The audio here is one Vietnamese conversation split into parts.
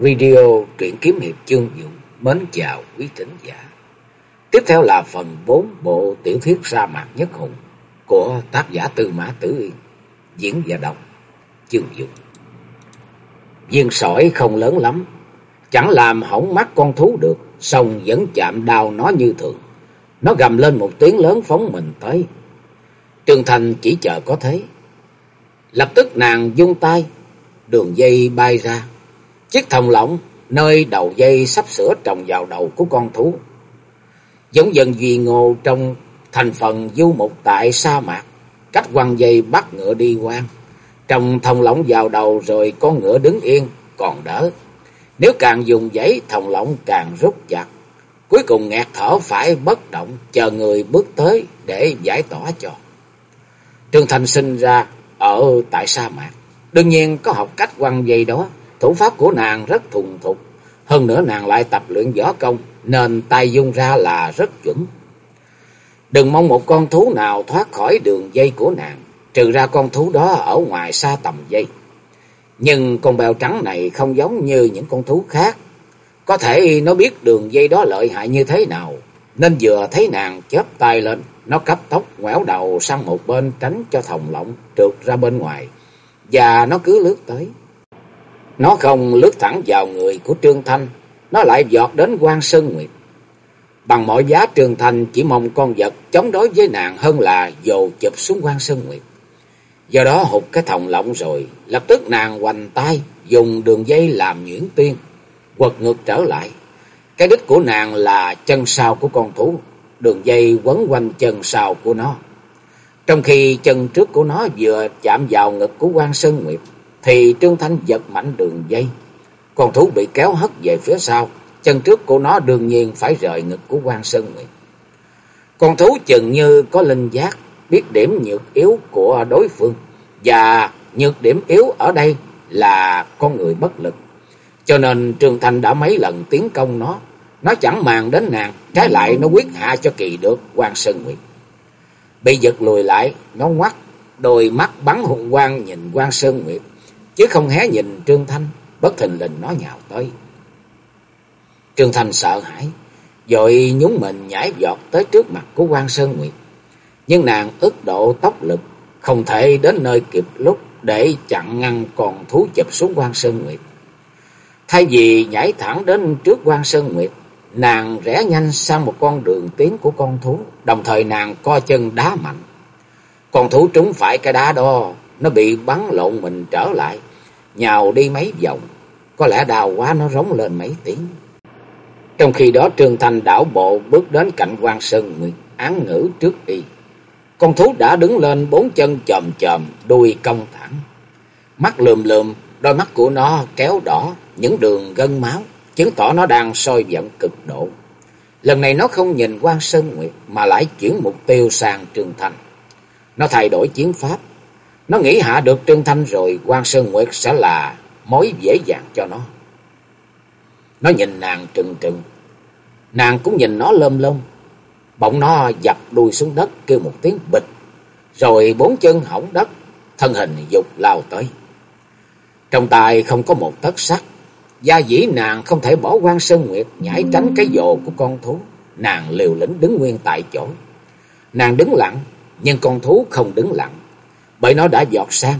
Video truyện kiếm hiệp chương dụng mến chào quý thính giả. Tiếp theo là phần 4 bộ tiểu thuyết sa mạc nhất hùng của tác giả Tư Mã Tử Yên, diễn và đọc chương dụng. Viên sỏi không lớn lắm, chẳng làm hỏng mắt con thú được, song vẫn chạm đau nó như thường. Nó gầm lên một tiếng lớn phóng mình tới. Trương Thành chỉ chờ có thế. Lập tức nàng dung tay, đường dây bay ra Chiếc thòng lọng nơi đầu dây sắp sửa trồng vào đầu của con thú. Giống dần duy ngô trong thành phần du mục tại sa mạc, cách quăng dây bắt ngựa đi quan. trồng thòng lọng vào đầu rồi con ngựa đứng yên, còn đỡ. Nếu càng dùng giấy, thòng lọng càng rút chặt. Cuối cùng nghẹt thở phải bất động, chờ người bước tới để giải tỏa cho. Trương Thành sinh ra ở tại sa mạc. Đương nhiên có học cách quăng dây đó, Thủ pháp của nàng rất thuần thục, hơn nữa nàng lại tập luyện võ công, nên tay dung ra là rất chuẩn. Đừng mong một con thú nào thoát khỏi đường dây của nàng, trừ ra con thú đó ở ngoài xa tầm dây. Nhưng con bèo trắng này không giống như những con thú khác. Có thể nó biết đường dây đó lợi hại như thế nào, nên vừa thấy nàng chớp tay lên, nó cấp tốc ngoẻo đầu sang một bên tránh cho thòng lọng trượt ra bên ngoài. Và nó cứ lướt tới. Nó không lướt thẳng vào người của Trương Thanh, nó lại giọt đến quan Sơn Nguyệt. Bằng mọi giá Trương Thanh chỉ mong con vật chống đối với nàng hơn là dồ chụp xuống quan Sơn Nguyệt. Do đó hụt cái thòng lọng rồi, lập tức nàng hoành tay, dùng đường dây làm nhuyễn tiên, quật ngược trở lại. Cái đích của nàng là chân sau của con thú, đường dây quấn quanh chân sau của nó. Trong khi chân trước của nó vừa chạm vào ngực của quan Sơn Nguyệt, thì Trương Thanh giật mạnh đường dây. Con thú bị kéo hất về phía sau, chân trước của nó đương nhiên phải rời ngực của quan Sơn Nguyệt. Con thú chừng như có linh giác, biết điểm nhược yếu của đối phương, và nhược điểm yếu ở đây là con người bất lực. Cho nên Trương Thanh đã mấy lần tiến công nó, nó chẳng màng đến nàng, trái lại nó quyết hạ cho kỳ được quan Sơn Nguyệt. Bị giật lùi lại, nó ngoắt, đôi mắt bắn hùng quang nhìn quan Sơn Nguyệt, chứ không hé nhìn Trương Thanh, bất thình lình nó nhào tới. Trương Thanh sợ hãi, rồi nhúng mình nhảy giọt tới trước mặt của quan Sơn Nguyệt. Nhưng nàng ức độ tốc lực, không thể đến nơi kịp lúc để chặn ngăn con thú chụp xuống quan Sơn Nguyệt. Thay vì nhảy thẳng đến trước quan Sơn Nguyệt, nàng rẽ nhanh sang một con đường tiến của con thú, đồng thời nàng co chân đá mạnh. Con thú trúng phải cái đá đó, nó bị bắn lộn mình trở lại, nhào đi mấy vòng, có lẽ đau quá nó rống lên mấy tiếng. Trong khi đó Trương Thanh đảo bộ bước đến cạnh quan Sơn Nguyệt, án ngữ trước y. Con thú đã đứng lên bốn chân chồm chồm, đuôi cong thẳng. Mắt lườm lườm, đôi mắt của nó kéo đỏ, những đường gân máu, chứng tỏ nó đang sôi giận cực độ. Lần này nó không nhìn quan Sơn Nguyệt mà lại chuyển mục tiêu sang Trương Thanh. Nó thay đổi chiến pháp, nó nghĩ hạ được Trương Thanh rồi quan Sơn Nguyệt sẽ là mối dễ dàng cho nó. Nó nhìn nàng trừng trừng. Nàng cũng nhìn nó lơm lơm. Bỗng nó dập đuôi xuống đất kêu một tiếng bịch. Rồi bốn chân hỏng đất, thân hình dục lao tới. Trong tay không có một tấc sắt. Gia dĩ nàng không thể bỏ quan Sơn Nguyệt nhảy tránh cái dồ của con thú. Nàng liều lĩnh đứng nguyên tại chỗ. Nàng đứng lặng, nhưng con thú không đứng lặng bởi nó đã giọt sang.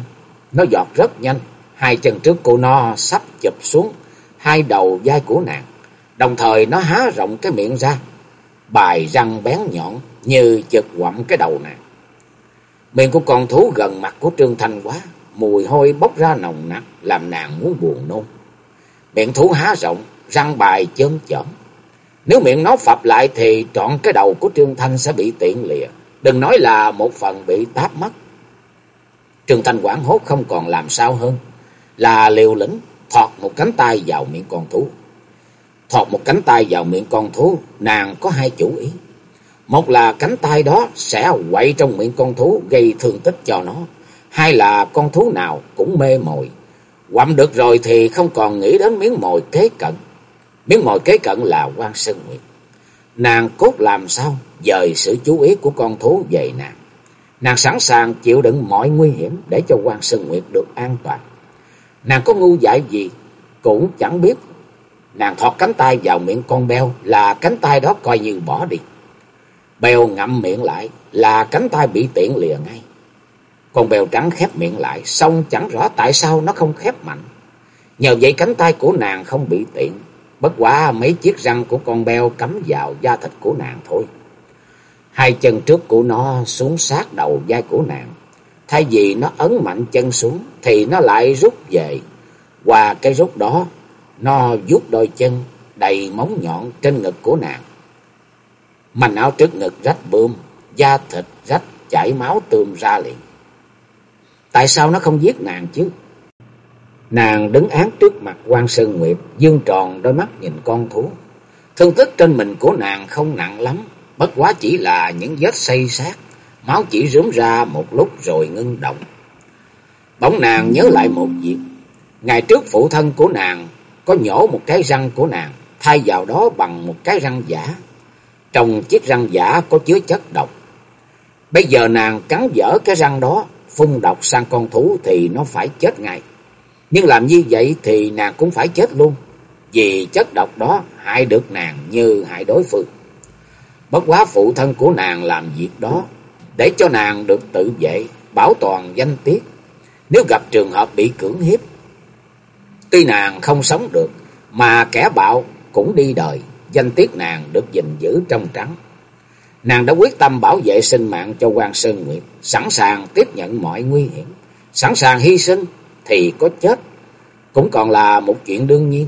Nó giọt rất nhanh, hai chân trước của nó sắp chụp xuống hai đầu vai của nàng. Đồng thời nó há rộng cái miệng ra, bài răng bén nhọn như chực quặm cái đầu nàng. Miệng của con thú gần mặt của Trương Thanh quá, mùi hôi bốc ra nồng nặc, làm nàng muốn buồn nôn. Miệng thú há rộng, răng bài chớm chởm. Nếu miệng nó phập lại thì trọn cái đầu của Trương Thanh sẽ bị tiện lìa. Đừng nói là một phần bị táp mất. Trương Thanh quảng hốt không còn làm sao hơn. Là liều lĩnh thọt một cánh tay vào miệng con thú. Thọt một cánh tay vào miệng con thú, nàng có hai chủ ý. Một là cánh tay đó sẽ quậy trong miệng con thú gây thương tích cho nó. Hai là con thú nào cũng mê mồi. Quặm được rồi thì không còn nghĩ đến miếng mồi kế cận. Miếng mồi kế cận là quan Sơn Nguyệt. Nàng cốt làm sao dời sự chú ý của con thú về nàng. Nàng sẵn sàng chịu đựng mọi nguy hiểm để cho quan Sơn Nguyệt được an toàn. Nàng có ngu dại gì? cũng chẳng biết. Nàng thọt cánh tay vào miệng con beo là cánh tay đó coi như bỏ đi. Bèo ngậm miệng lại là cánh tay bị tiện lìa ngay. Con bèo trắng khép miệng lại, xong chẳng rõ tại sao nó không khép mạnh. Nhờ vậy cánh tay của nàng không bị tiện, bất quá mấy chiếc răng của con beo cắm vào da thịt của nàng thôi. Hai chân trước của nó xuống sát đầu vai của nàng. Thay vì nó ấn mạnh chân xuống thì nó lại rút về. Qua cái rút đó, nó vuốt đôi chân đầy móng nhọn trên ngực của nàng. mảnh áo trước ngực rách bươm, da thịt rách chảy máu tươm ra liền. Tại sao nó không giết nàng chứ? Nàng đứng án trước mặt quan Sơn Nguyệt, dương tròn đôi mắt nhìn con thú. Thương tích trên mình của nàng không nặng lắm, bất quá chỉ là những vết xây sát, máu chỉ rướm ra một lúc rồi ngưng động. Bỗng nàng nhớ lại một việc, ngày trước phụ thân của nàng có nhổ một cái răng của nàng, thay vào đó bằng một cái răng giả. Trong chiếc răng giả có chứa chất độc. Bây giờ nàng cắn dở cái răng đó, phun độc sang con thú thì nó phải chết ngay. Nhưng làm như vậy thì nàng cũng phải chết luôn, vì chất độc đó hại được nàng như hại đối phương. Bất quá phụ thân của nàng làm việc đó để cho nàng được tự vệ, bảo toàn danh tiết. Nếu gặp trường hợp bị cưỡng hiếp, tuy nàng không sống được, mà kẻ bạo cũng đi đời, danh tiết nàng được gìn giữ trong trắng. Nàng đã quyết tâm bảo vệ sinh mạng cho quan Sơn Nguyệt, sẵn sàng tiếp nhận mọi nguy hiểm, sẵn sàng hy sinh thì có chết cũng còn là một chuyện đương nhiên.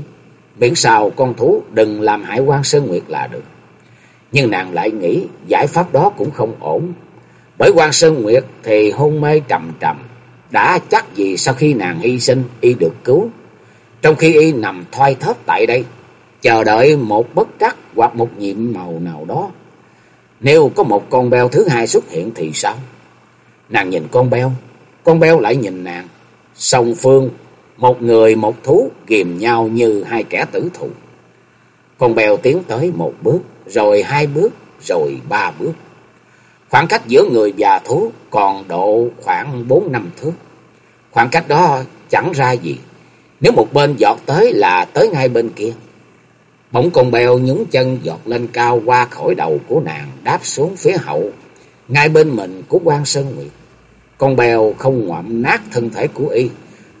Miễn sao con thú đừng làm hại quan Sơn Nguyệt là được. Nhưng nàng lại nghĩ giải pháp đó cũng không ổn. Bởi quan Sơn Nguyệt thì hôn mê trầm trầm. Đã chắc gì sau khi nàng hy sinh y được cứu. Trong khi y nằm thoai thóp tại đây. Chờ đợi một bất trắc hoặc một nhiệm màu nào đó. Nếu có một con beo thứ hai xuất hiện thì sao? Nàng nhìn con beo. Con beo lại nhìn nàng. Song phương một người một thú ghìm nhau như hai kẻ tử thù. Con bèo tiến tới một bước, rồi hai bước, rồi ba bước. Khoảng cách giữa người và thú còn độ khoảng bốn năm thước. Khoảng cách đó chẳng ra gì. Nếu một bên giọt tới là tới ngay bên kia. Bỗng con bèo nhúng chân giọt lên cao qua khỏi đầu của nàng đáp xuống phía hậu. Ngay bên mình của quan Sơn Nguyệt. Con bèo không ngoạm nát thân thể của y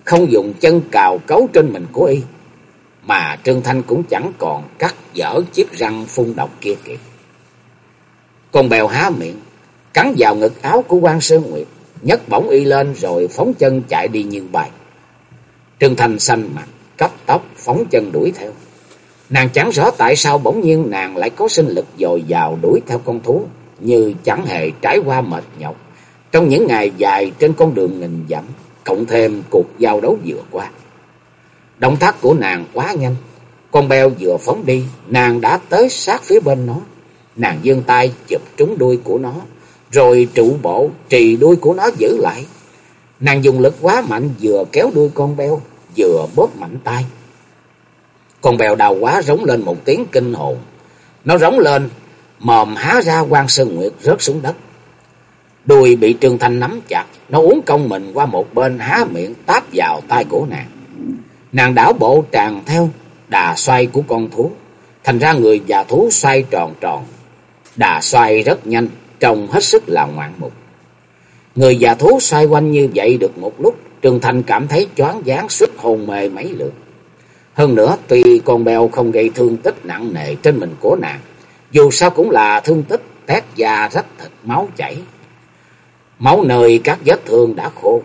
không dùng chân cào cấu trên mình của y. Mà Trương Thanh cũng chẳng còn cắt dở chiếc răng phun độc kia kịp. Con bèo há miệng, cắn vào ngực áo của quan Sơn Nguyệt, nhấc bổng y lên rồi phóng chân chạy đi như bay. Trương Thanh xanh mặt, cấp tóc, phóng chân đuổi theo. Nàng chẳng rõ tại sao bỗng nhiên nàng lại có sinh lực dồi dào đuổi theo con thú, như chẳng hề trải qua mệt nhọc. Trong những ngày dài trên con đường nghìn dặm, cộng thêm cuộc giao đấu vừa qua. Động tác của nàng quá nhanh, con beo vừa phóng đi, nàng đã tới sát phía bên nó. Nàng dương tay chụp trúng đuôi của nó, rồi trụ bộ trì đuôi của nó giữ lại. Nàng dùng lực quá mạnh vừa kéo đuôi con beo, vừa bóp mạnh tay. Con bèo đào quá rống lên một tiếng kinh hồn. Nó rống lên, mồm há ra quan sơn nguyệt rớt xuống đất. Đuôi bị Trương Thanh nắm chặt, nó uống công mình qua một bên há miệng táp vào tay của nàng. Nàng đảo bộ tràn theo đà xoay của con thú. Thành ra người già thú xoay tròn tròn. Đà xoay rất nhanh, trông hết sức là ngoạn mục. Người già thú xoay quanh như vậy được một lúc, trường thành cảm thấy choáng váng suýt hồn mê mấy lượt. Hơn nữa, tuy con bèo không gây thương tích nặng nề trên mình của nàng, dù sao cũng là thương tích tét da rách thịt máu chảy. Máu nơi các vết thương đã khô.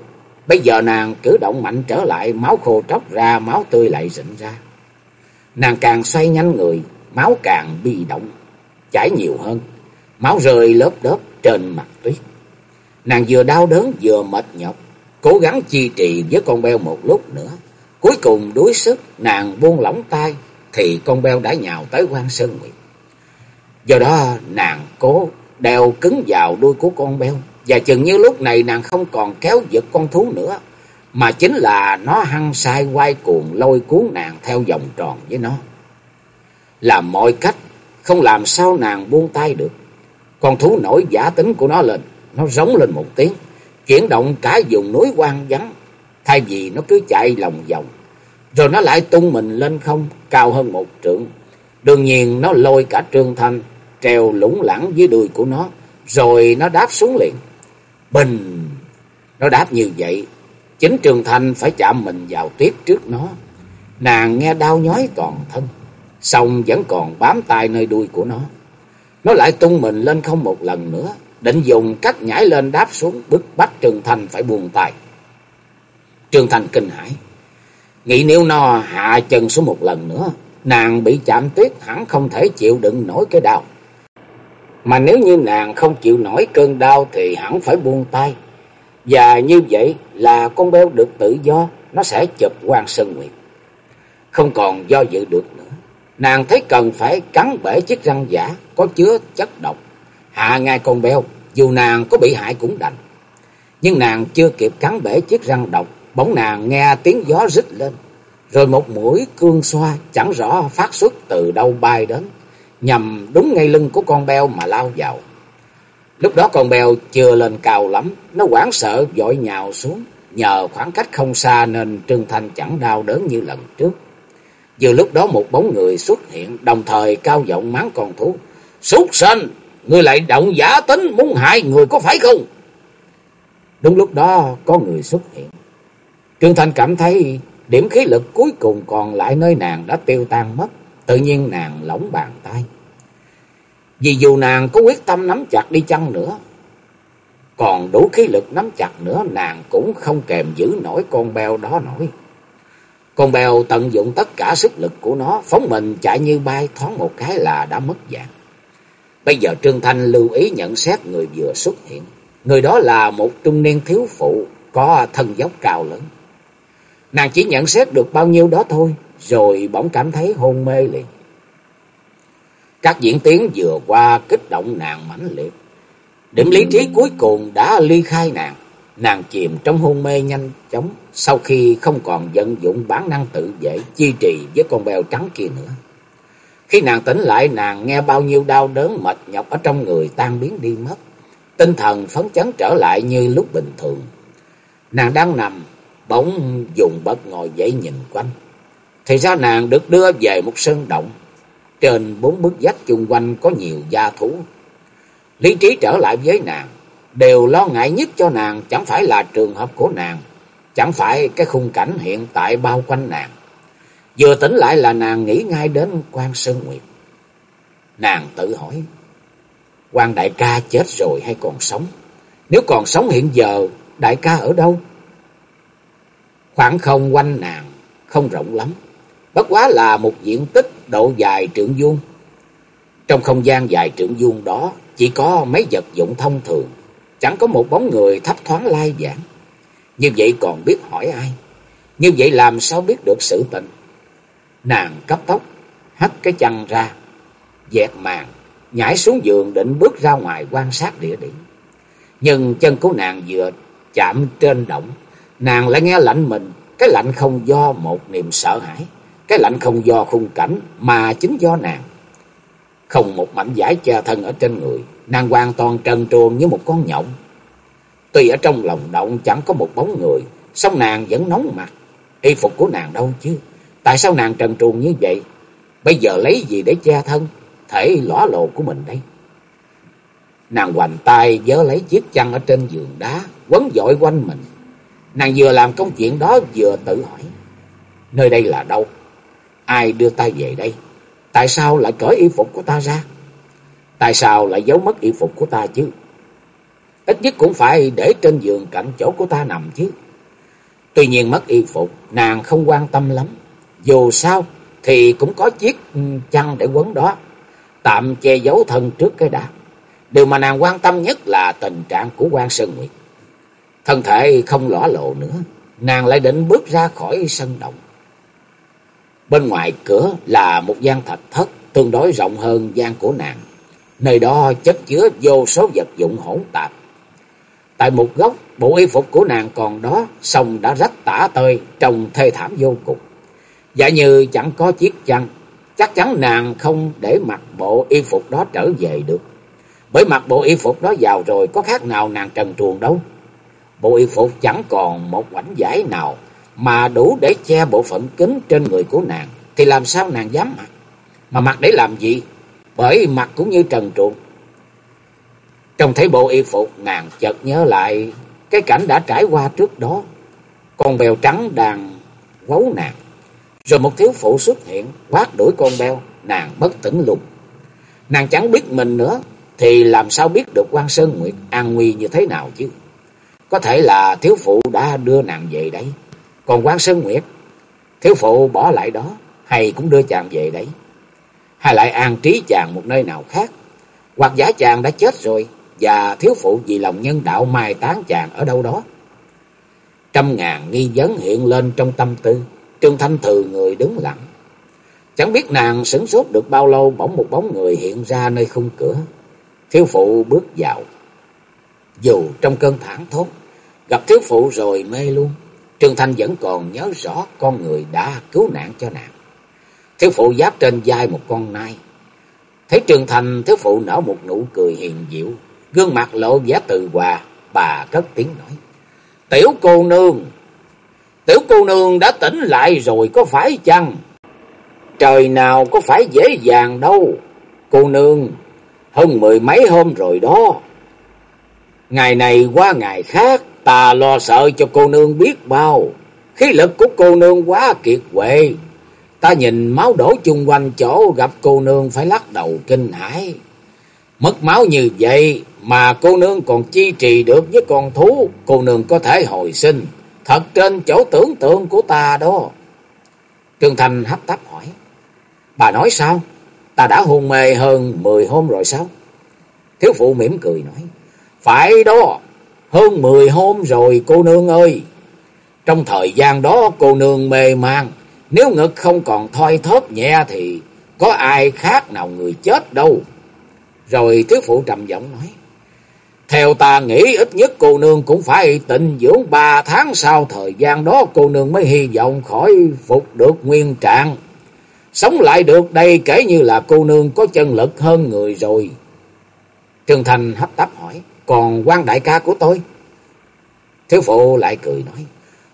Bây giờ nàng cử động mạnh trở lại, máu khô tróc ra, máu tươi lại rịn ra. Nàng càng xoay nhanh người, máu càng bi động, chảy nhiều hơn. Máu rơi lớp đớp trên mặt tuyết. Nàng vừa đau đớn vừa mệt nhọc, cố gắng chi trì với con beo một lúc nữa. Cuối cùng đuối sức, nàng buông lỏng tay, thì con beo đã nhào tới quan Sơn Nguyệt. Do đó nàng cố đeo cứng vào đuôi của con beo, và chừng như lúc này nàng không còn kéo giật con thú nữa, mà chính là nó hăng sai quay cuồng lôi cuốn nàng theo vòng tròn với nó. Làm mọi cách, không làm sao nàng buông tay được. Con thú nổi giả tính của nó lên, nó rống lên một tiếng, chuyển động cả vùng núi quang vắng, thay vì nó cứ chạy lòng vòng. Rồi nó lại tung mình lên không, cao hơn một trượng. Đương nhiên nó lôi cả Trương Thanh, treo lủng lẳng dưới đuôi của nó, rồi nó đáp xuống liền. Bình! Nó đáp như vậy, chính trường Thanh phải chạm mình vào tuyết trước nó. Nàng nghe đau nhói toàn thân, xong vẫn còn bám tay nơi đuôi của nó. Nó lại tung mình lên không một lần nữa, định dùng cách nhảy lên đáp xuống bức bách trường Thanh phải buông tay. trường Thanh kinh hãi, nghĩ nếu nó hạ chân xuống một lần nữa, nàng bị chạm tuyết hẳn không thể chịu đựng nổi cái đau. Mà nếu như nàng không chịu nổi cơn đau thì hẳn phải buông tay. Và như vậy là con beo được tự do, nó sẽ chụp quan sơn nguyệt. Không còn do dự được nữa. Nàng thấy cần phải cắn bể chiếc răng giả có chứa chất độc. Hạ ngay con beo, dù nàng có bị hại cũng đành. Nhưng nàng chưa kịp cắn bể chiếc răng độc, bỗng nàng nghe tiếng gió rít lên. Rồi một mũi cương xoa chẳng rõ phát xuất từ đâu bay đến, nhằm đúng ngay lưng của con beo mà lao vào. Lúc đó con beo chưa lên cao lắm, nó hoảng sợ vội nhào xuống, nhờ khoảng cách không xa nên Trương Thanh chẳng đau đớn như lần trước. Vừa lúc đó một bóng người xuất hiện, đồng thời cao giọng mắng con thú. Súc sinh, người lại động giả tính muốn hại người có phải không? Đúng lúc đó có người xuất hiện. Trương Thanh cảm thấy điểm khí lực cuối cùng còn lại nơi nàng đã tiêu tan mất. Tự nhiên nàng lỏng bàn tay. Vì dù nàng có quyết tâm nắm chặt đi chăng nữa, còn đủ khí lực nắm chặt nữa nàng cũng không kèm giữ nổi con beo đó nổi. Con bèo tận dụng tất cả sức lực của nó, phóng mình chạy như bay thoáng một cái là đã mất dạng. Bây giờ Trương Thanh lưu ý nhận xét người vừa xuất hiện. Người đó là một trung niên thiếu phụ, có thân dốc cao lớn. Nàng chỉ nhận xét được bao nhiêu đó thôi, rồi bỗng cảm thấy hôn mê liền. Các diễn tiến vừa qua kích động nàng mãnh liệt. Điểm lý trí cuối cùng đã ly khai nàng. Nàng chìm trong hôn mê nhanh chóng sau khi không còn vận dụng bản năng tự vệ chi trì với con bèo trắng kia nữa. Khi nàng tỉnh lại nàng nghe bao nhiêu đau đớn mệt nhọc ở trong người tan biến đi mất. Tinh thần phấn chấn trở lại như lúc bình thường. Nàng đang nằm, bỗng dùng bật ngồi dậy nhìn quanh. Thì ra nàng được đưa về một sơn động. Trên bốn bức vách chung quanh có nhiều gia thú. Lý trí trở lại với nàng. Điều lo ngại nhất cho nàng chẳng phải là trường hợp của nàng. Chẳng phải cái khung cảnh hiện tại bao quanh nàng. Vừa tỉnh lại là nàng nghĩ ngay đến quan Sơn Nguyệt. Nàng tự hỏi. quan đại ca chết rồi hay còn sống? Nếu còn sống hiện giờ, đại ca ở đâu? Khoảng không quanh nàng không rộng lắm. Bất quá là một diện tích độ dài trượng vuông. Trong không gian dài trượng vuông đó chỉ có mấy vật dụng thông thường, chẳng có một bóng người thấp thoáng lai vãng. Như vậy còn biết hỏi ai? Như vậy làm sao biết được sự tình? Nàng cấp tóc hất cái chân ra, dẹt màn, nhảy xuống giường định bước ra ngoài quan sát địa điểm. Nhưng chân của nàng vừa chạm trên động, nàng lại nghe lạnh mình, cái lạnh không do một niềm sợ hãi, cái lạnh không do khung cảnh mà chính do nàng. Không một mảnh giải che thân ở trên người, nàng hoàn toàn trần truồng như một con nhộng. Tuy ở trong lòng động chẳng có một bóng người, song nàng vẫn nóng mặt. Y phục của nàng đâu chứ? Tại sao nàng trần truồng như vậy? Bây giờ lấy gì để che thân? Thể lõa lộ của mình đây. Nàng hoành tay dớ lấy chiếc chăn ở trên giường đá, quấn dội quanh mình. Nàng vừa làm công chuyện đó vừa tự hỏi. Nơi đây là đâu? Ai đưa ta về đây? Tại sao lại cởi y phục của ta ra? Tại sao lại giấu mất y phục của ta chứ? Ít nhất cũng phải để trên giường cạnh chỗ của ta nằm chứ. Tuy nhiên mất y phục, nàng không quan tâm lắm. Dù sao thì cũng có chiếc ừ, chăn để quấn đó. Tạm che giấu thân trước cái đã. Điều mà nàng quan tâm nhất là tình trạng của quan Sơn Nguyệt. Thân thể không lõ lộ nữa. Nàng lại định bước ra khỏi sân động. Bên ngoài cửa là một gian thạch thất tương đối rộng hơn gian của nàng. Nơi đó chất chứa vô số vật dụng hỗn tạp. Tại một góc, bộ y phục của nàng còn đó, xong đã rách tả tơi, trông thê thảm vô cùng. Dạ như chẳng có chiếc chăn, chắc chắn nàng không để mặc bộ y phục đó trở về được. Bởi mặc bộ y phục đó vào rồi có khác nào nàng trần truồng đâu. Bộ y phục chẳng còn một mảnh giải nào, mà đủ để che bộ phận kính trên người của nàng, thì làm sao nàng dám mặc? Mà mặc để làm gì? Bởi mặt cũng như trần truồng. Trong thấy bộ y phục, nàng chợt nhớ lại cái cảnh đã trải qua trước đó. Con bèo trắng đang quấu nàng. Rồi một thiếu phụ xuất hiện, quát đuổi con beo, nàng bất tỉnh lùng. Nàng chẳng biết mình nữa, thì làm sao biết được quan Sơn Nguyệt an nguy như thế nào chứ? Có thể là thiếu phụ đã đưa nàng về đấy. Còn quan Sơn Nguyệt, thiếu phụ bỏ lại đó, hay cũng đưa chàng về đấy. Hay lại an trí chàng một nơi nào khác. Hoặc giả chàng đã chết rồi, và thiếu phụ vì lòng nhân đạo mai tán chàng ở đâu đó. Trăm ngàn nghi vấn hiện lên trong tâm tư, Trương Thanh Từ người đứng lặng. Chẳng biết nàng sửng sốt được bao lâu bỗng một bóng người hiện ra nơi khung cửa. Thiếu phụ bước vào. Dù trong cơn thảng thốt, gặp thiếu phụ rồi mê luôn. Trương Thanh vẫn còn nhớ rõ con người đã cứu nạn cho nàng. Thiếu phụ giáp trên vai một con nai. Thấy Trương Thanh, thiếu phụ nở một nụ cười hiền diệu, gương mặt lộ vẻ từ hòa, bà cất tiếng nói. Tiểu cô nương, tiểu cô nương đã tỉnh lại rồi có phải chăng? Trời nào có phải dễ dàng đâu, cô nương, hơn mười mấy hôm rồi đó. Ngày này qua ngày khác, ta lo sợ cho cô nương biết bao. Khí lực của cô nương quá kiệt quệ. Ta nhìn máu đổ chung quanh chỗ gặp cô nương phải lắc đầu kinh hãi. Mất máu như vậy mà cô nương còn chi trì được với con thú, cô nương có thể hồi sinh. Thật trên chỗ tưởng tượng của ta đó. Trương Thành hấp tấp hỏi. Bà nói sao? Ta đã hôn mê hơn mười hôm rồi sao? Thiếu phụ mỉm cười nói. Phải đó, hơn mười hôm rồi cô nương ơi. Trong thời gian đó cô nương mê man, nếu ngực không còn thoi thóp nhẹ thì có ai khác nào người chết đâu. Rồi thiếu phụ trầm giọng nói. Theo ta nghĩ ít nhất cô nương cũng phải tịnh dưỡng ba tháng sau thời gian đó cô nương mới hy vọng khỏi phục được nguyên trạng. Sống lại được đây kể như là cô nương có chân lực hơn người rồi. Trương Thành hấp tấp hỏi, còn quan đại ca của tôi? Thiếu phụ lại cười nói,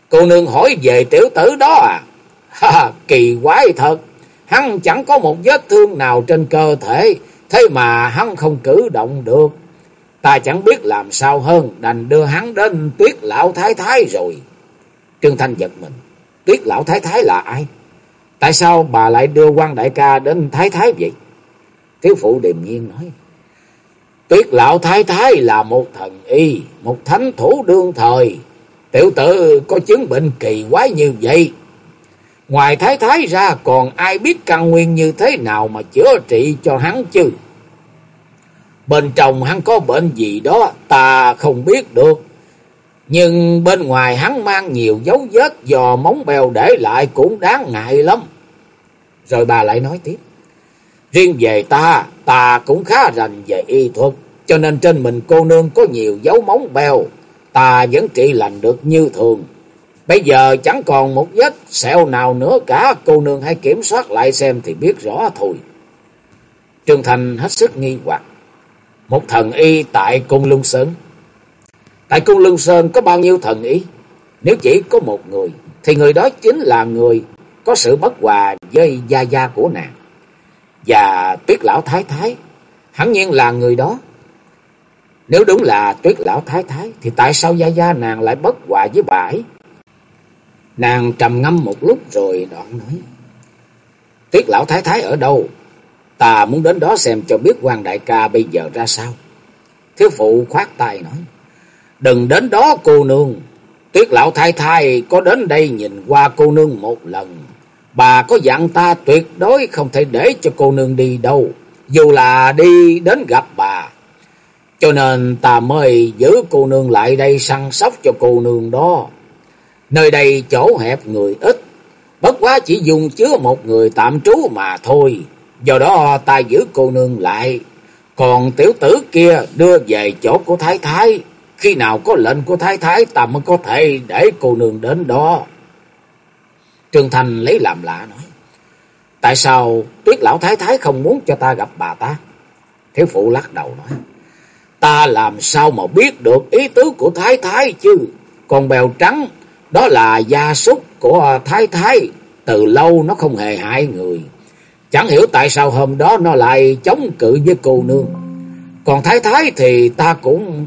cô nương hỏi về tiểu tử đó à? Ha, kỳ quái thật, hắn chẳng có một vết thương nào trên cơ thể, thế mà hắn không cử động được. Ta chẳng biết làm sao hơn, đành đưa hắn đến tuyết lão thái thái rồi. Trương Thanh giật mình, tuyết lão thái thái là ai? Tại sao bà lại đưa quan đại ca đến thái thái vậy? Thiếu phụ điềm nhiên nói. Tuyết lão thái thái là một thần y, một thánh thủ đương thời. Tiểu tử có chứng bệnh kỳ quái như vậy. Ngoài thái thái ra còn ai biết căn nguyên như thế nào mà chữa trị cho hắn chứ? Bên trong hắn có bệnh gì đó ta không biết được. Nhưng bên ngoài hắn mang nhiều dấu vết do móng bèo để lại cũng đáng ngại lắm. Rồi bà lại nói tiếp. Riêng về ta, ta cũng khá rành về y thuật. Cho nên trên mình cô nương có nhiều dấu móng bèo. Ta vẫn trị lành được như thường. Bây giờ chẳng còn một vết sẹo nào nữa cả. Cô nương hãy kiểm soát lại xem thì biết rõ thôi. Trương Thành hết sức nghi hoặc. Một thần y tại Cung Lung Sơn. Tại Cung Lung Sơn có bao nhiêu thần y? Nếu chỉ có một người, thì người đó chính là người có sự bất hòa với gia gia của nàng. Và tuyết lão thái thái, hẳn nhiên là người đó. Nếu đúng là tuyết lão thái thái, thì tại sao gia gia nàng lại bất hòa với bà ấy? Nàng trầm ngâm một lúc rồi đoạn nói. Tuyết lão thái thái ở đâu? Ta muốn đến đó xem cho biết quan đại ca bây giờ ra sao. Thiếu phụ khoát tay nói. Đừng đến đó cô nương. Tuyết lão thái thái có đến đây nhìn qua cô nương một lần. Bà có dặn ta tuyệt đối không thể để cho cô nương đi đâu. Dù là đi đến gặp bà. Cho nên ta mới giữ cô nương lại đây săn sóc cho cô nương đó. Nơi đây chỗ hẹp người ít. Bất quá chỉ dùng chứa một người tạm trú mà thôi. Do đó ta giữ cô nương lại. Còn tiểu tử kia đưa về chỗ của Thái Thái. Khi nào có lệnh của Thái Thái ta mới có thể để cô nương đến đó. Trương Thành lấy làm lạ nói. Tại sao tuyết lão Thái Thái không muốn cho ta gặp bà ta? Thiếu phụ lắc đầu nói. Ta làm sao mà biết được ý tứ của Thái Thái chứ. Còn bèo trắng Đó là gia súc của thái thái, từ lâu nó không hề hại người. Chẳng hiểu tại sao hôm đó nó lại chống cự với cô nương. Còn thái thái thì ta cũng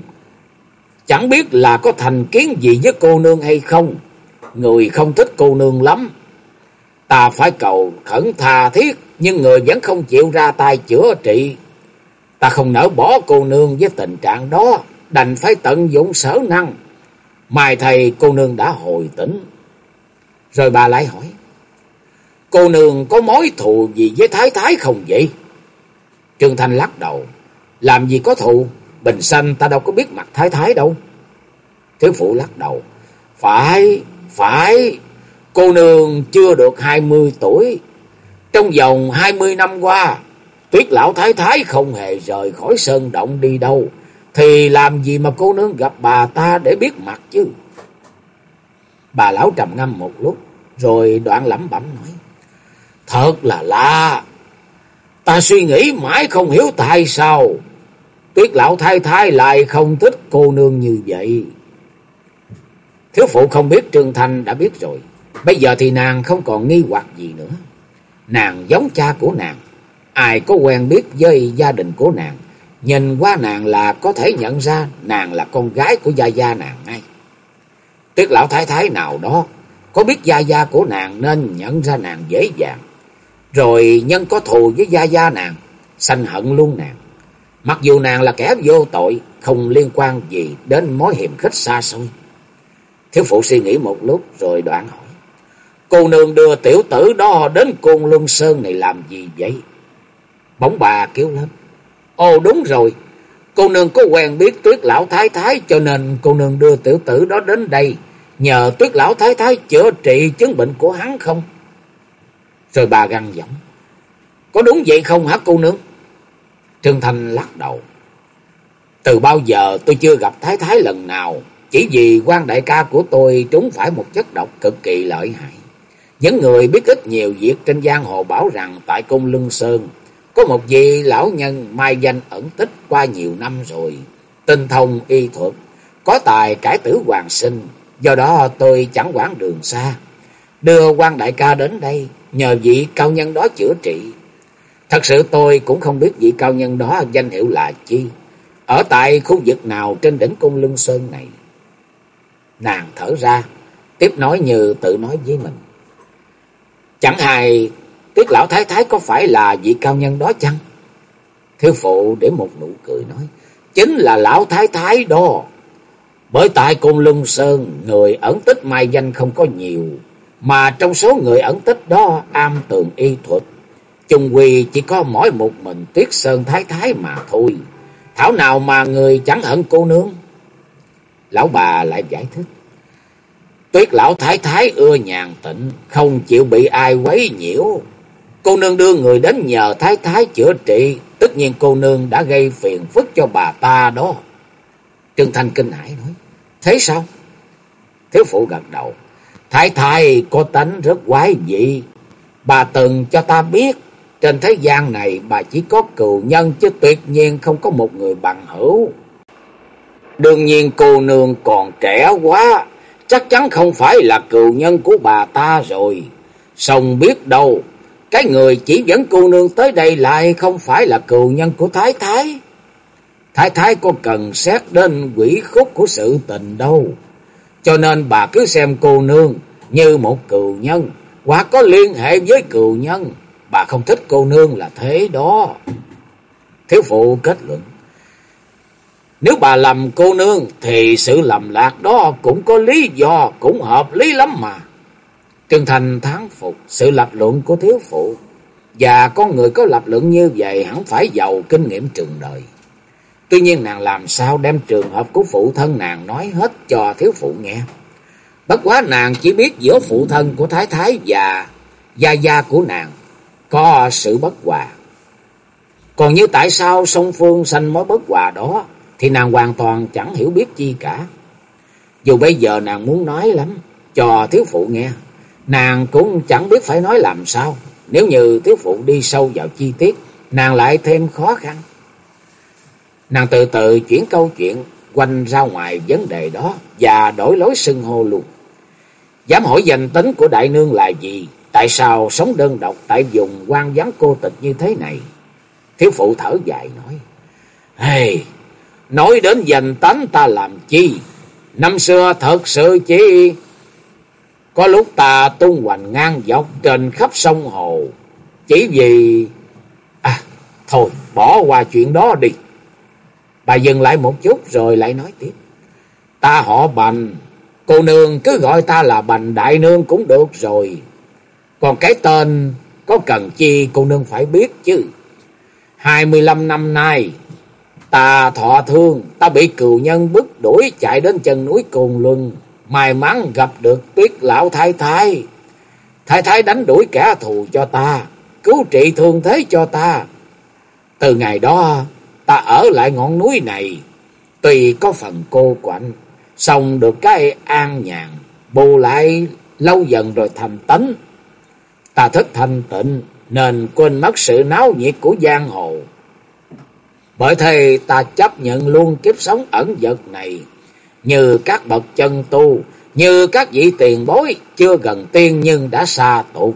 chẳng biết là có thành kiến gì với cô nương hay không. Người không thích cô nương lắm. Ta phải cầu khẩn tha thiết, nhưng người vẫn không chịu ra tay chữa trị. Ta không nỡ bỏ cô nương với tình trạng đó, đành phải tận dụng sở năng. Mai thầy cô nương đã hồi tỉnh. Rồi bà lại hỏi. Cô nương có mối thù gì với Thái Thái không vậy? Trương Thanh lắc đầu. Làm gì có thù? Bình sanh ta đâu có biết mặt Thái Thái đâu. Thiếu phụ lắc đầu. Phải, phải. Cô nương chưa được hai mươi tuổi. Trong vòng hai mươi năm qua, tuyết lão Thái Thái không hề rời khỏi sơn động đi đâu. Thì làm gì mà cô nương gặp bà ta để biết mặt chứ? Bà lão trầm ngâm một lúc, rồi đoạn lẩm bẩm nói. Thật là lạ. Ta suy nghĩ mãi không hiểu tại sao. Tuyết lão thái thái lại không thích cô nương như vậy. Thiếu phụ không biết Trương Thanh đã biết rồi. Bây giờ thì nàng không còn nghi hoặc gì nữa. Nàng giống cha của nàng. Ai có quen biết với gia đình của nàng. Nhìn qua nàng là có thể nhận ra nàng là con gái của gia gia nàng ngay. Tiếc lão thái thái nào đó có biết gia gia của nàng nên nhận ra nàng dễ dàng. Rồi nhân có thù với gia gia nàng, sanh hận luôn nàng. Mặc dù nàng là kẻ vô tội, không liên quan gì đến mối hiểm khích xa xôi. Thiếu phụ suy nghĩ một lúc rồi đoạn hỏi. Cô nương đưa tiểu tử đó đến Côn Luân Sơn này làm gì vậy? Bóng bà kêu lên. Ồ đúng rồi, cô nương có quen biết tuyết lão thái thái cho nên cô nương đưa tiểu tử đó đến đây. Nhờ tuyết lão thái thái chữa trị chứng bệnh của hắn không? Rồi bà găng giọng. Có đúng vậy không hả cô nương? Trương Thanh lắc đầu. Từ bao giờ tôi chưa gặp Thái Thái lần nào. Chỉ vì quan đại ca của tôi trúng phải một chất độc cực kỳ lợi hại. Những người biết ít nhiều việc trên giang hồ bảo rằng tại cung Lương Sơn có một vị lão nhân mai danh ẩn tích qua nhiều năm rồi. Tinh thông y thuật, có tài cải tử hoàng sinh. Do đó tôi chẳng quản đường xa. Đưa quan đại ca đến đây nhờ vị cao nhân đó chữa trị. Thật sự tôi cũng không biết vị cao nhân đó danh hiệu là chi. Ở tại khu vực nào trên đỉnh cung Lương Sơn này. Nàng thở ra, tiếp nói như tự nói với mình. Chẳng hài tiếc lão thái thái có phải là vị cao nhân đó chăng? Thiếu phụ để một nụ cười nói. Chính là lão thái thái đó. Bởi tại cung Lương Sơn, người ẩn tích mai danh không có nhiều. Mà trong số người ẩn tích đó am tường y thuật, trung quy chỉ có mỗi một mình Tiết Sơn Thái Thái mà thôi. Thảo nào mà người chẳng hận cô nương. Lão bà lại giải thích. Tuyết lão thái thái ưa nhàn tịnh, không chịu bị ai quấy nhiễu. Cô nương đưa người đến nhờ thái thái chữa trị, tất nhiên cô nương đã gây phiền phức cho bà ta đó. Trương Thanh kinh hãi nói, thế sao? Thiếu phụ gật đầu, Thái thái có tánh rất quái dị. Bà từng cho ta biết, trên thế gian này bà chỉ có cừu nhân chứ tuyệt nhiên không có một người bằng hữu. Đương nhiên cô nương còn trẻ quá, chắc chắn không phải là cựu nhân của bà ta rồi. Xong biết đâu, cái người chỉ dẫn cô nương tới đây lại không phải là cựu nhân của Thái Thái. Thái Thái có cần xét đến quỷ khúc của sự tình đâu. Cho nên bà cứ xem cô nương như một cựu nhân, hoặc có liên hệ với cựu nhân. Bà không thích cô nương là thế đó. Thiếu phụ kết luận. Nếu bà lầm cô nương thì sự lầm lạc đó cũng có lý do, cũng hợp lý lắm mà. Trương Thành thán phục sự lập luận của thiếu phụ. Và con người có lập luận như vậy hẳn phải giàu kinh nghiệm trường đời. Tuy nhiên nàng làm sao đem trường hợp của phụ thân nàng nói hết cho thiếu phụ nghe. Bất quá nàng chỉ biết giữa phụ thân của Thái Thái và gia gia của nàng có sự bất hòa. Còn như tại sao song phương sanh mối bất hòa đó thì nàng hoàn toàn chẳng hiểu biết chi cả. Dù bây giờ nàng muốn nói lắm cho thiếu phụ nghe, nàng cũng chẳng biết phải nói làm sao. Nếu như thiếu phụ đi sâu vào chi tiết, nàng lại thêm khó khăn. Nàng từ từ chuyển câu chuyện quanh ra ngoài vấn đề đó và đổi lối xưng hô luôn. Dám hỏi danh tính của đại nương là gì? Tại sao sống đơn độc tại vùng quan vắng cô tịch như thế này? Thiếu phụ thở dài nói. Hey, nói đến danh tánh ta làm chi? Năm xưa thật sự chỉ có lúc ta tung hoành ngang dọc trên khắp sông hồ. Chỉ vì... À, thôi, bỏ qua chuyện đó đi. Bà dừng lại một chút rồi lại nói tiếp. Ta họ Bành, cô nương cứ gọi ta là Bành Đại Nương cũng được rồi. Còn cái tên có cần chi cô nương phải biết chứ. hai mươi lăm năm nay, ta thọ thương, ta bị cừu nhân bức đuổi chạy đến chân núi Cồn Luân. May mắn gặp được tuyết lão thái thái. Thái thái đánh đuổi kẻ thù cho ta, cứu trị thương thế cho ta. Từ ngày đó, ta ở lại ngọn núi này, tùy có phần cô quạnh, xong được cái an nhàn, bù lại lâu dần rồi thành tánh. Ta thích thanh tịnh, nên quên mất sự náo nhiệt của giang hồ. Bởi thế ta chấp nhận luôn kiếp sống ẩn dật này, như các bậc chân tu, như các vị tiền bối, chưa gần tiên nhưng đã xa tụ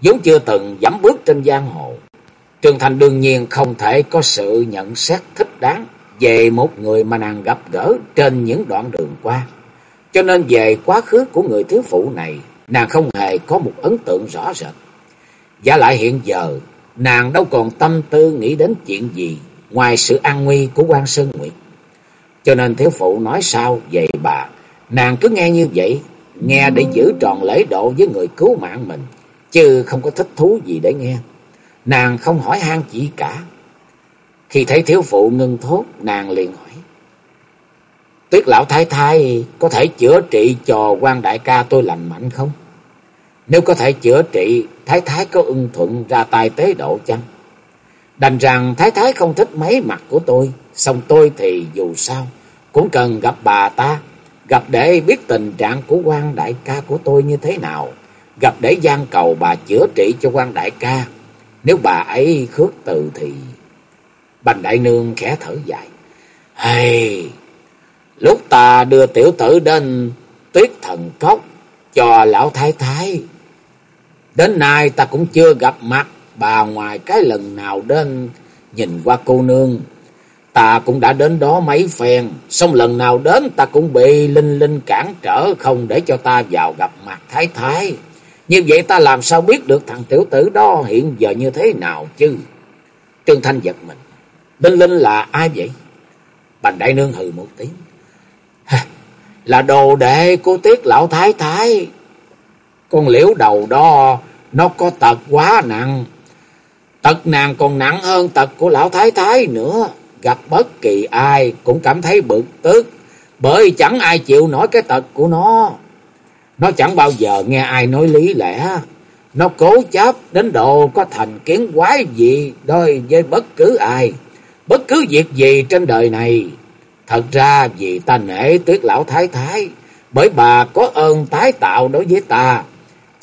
giống chưa từng dẫm bước trên giang hồ. Trương Thành đương nhiên không thể có sự nhận xét thích đáng về một người mà nàng gặp gỡ trên những đoạn đường qua. Cho nên về quá khứ của người thiếu phụ này, nàng không hề có một ấn tượng rõ rệt. Giả lại hiện giờ, nàng đâu còn tâm tư nghĩ đến chuyện gì ngoài sự an nguy của quan Sơn Nguyệt. Cho nên thiếu phụ nói sao về bà, nàng cứ nghe như vậy, nghe để giữ tròn lễ độ với người cứu mạng mình, chứ không có thích thú gì để nghe. Nàng không hỏi han chỉ cả. Khi thấy thiếu phụ ngưng thốt, nàng liền hỏi. Tuyết lão thái thái có thể chữa trị cho quan đại ca tôi lành mạnh không? Nếu có thể chữa trị, thái thái có ưng thuận ra tay tế độ chăng? Đành rằng thái thái không thích mấy mặt của tôi, xong tôi thì dù sao cũng cần gặp bà ta, gặp để biết tình trạng của quan đại ca của tôi như thế nào, gặp để gian cầu bà chữa trị cho quan đại ca. Nếu bà ấy khước từ thì... Bành đại nương khẽ thở dài. Hey, lúc ta đưa tiểu tử đến tuyết thần cốc cho lão thái thái. Đến nay ta cũng chưa gặp mặt bà ngoài cái lần nào đến nhìn qua cô nương. Ta cũng đã đến đó mấy phen, xong lần nào đến ta cũng bị Linh Linh cản trở không để cho ta vào gặp mặt thái thái. Như vậy ta làm sao biết được thằng tiểu tử đó hiện giờ như thế nào chứ? Trương Thanh giật mình. Linh Linh là ai vậy? Bành Đại Nương hừ một tiếng. Là đồ đệ của tiết lão thái thái. Con liễu đầu đó, nó có tật quá nặng. Tật nàng còn nặng hơn tật của lão thái thái nữa. Gặp bất kỳ ai cũng cảm thấy bực tức. Bởi chẳng ai chịu nổi cái tật của nó. Nó chẳng bao giờ nghe ai nói lý lẽ. Nó cố chấp đến độ có thành kiến quái gì đôi với bất cứ ai. Bất cứ việc gì trên đời này. Thật ra vì ta nể tuyết lão thái thái. Bởi bà có ơn tái tạo đối với ta.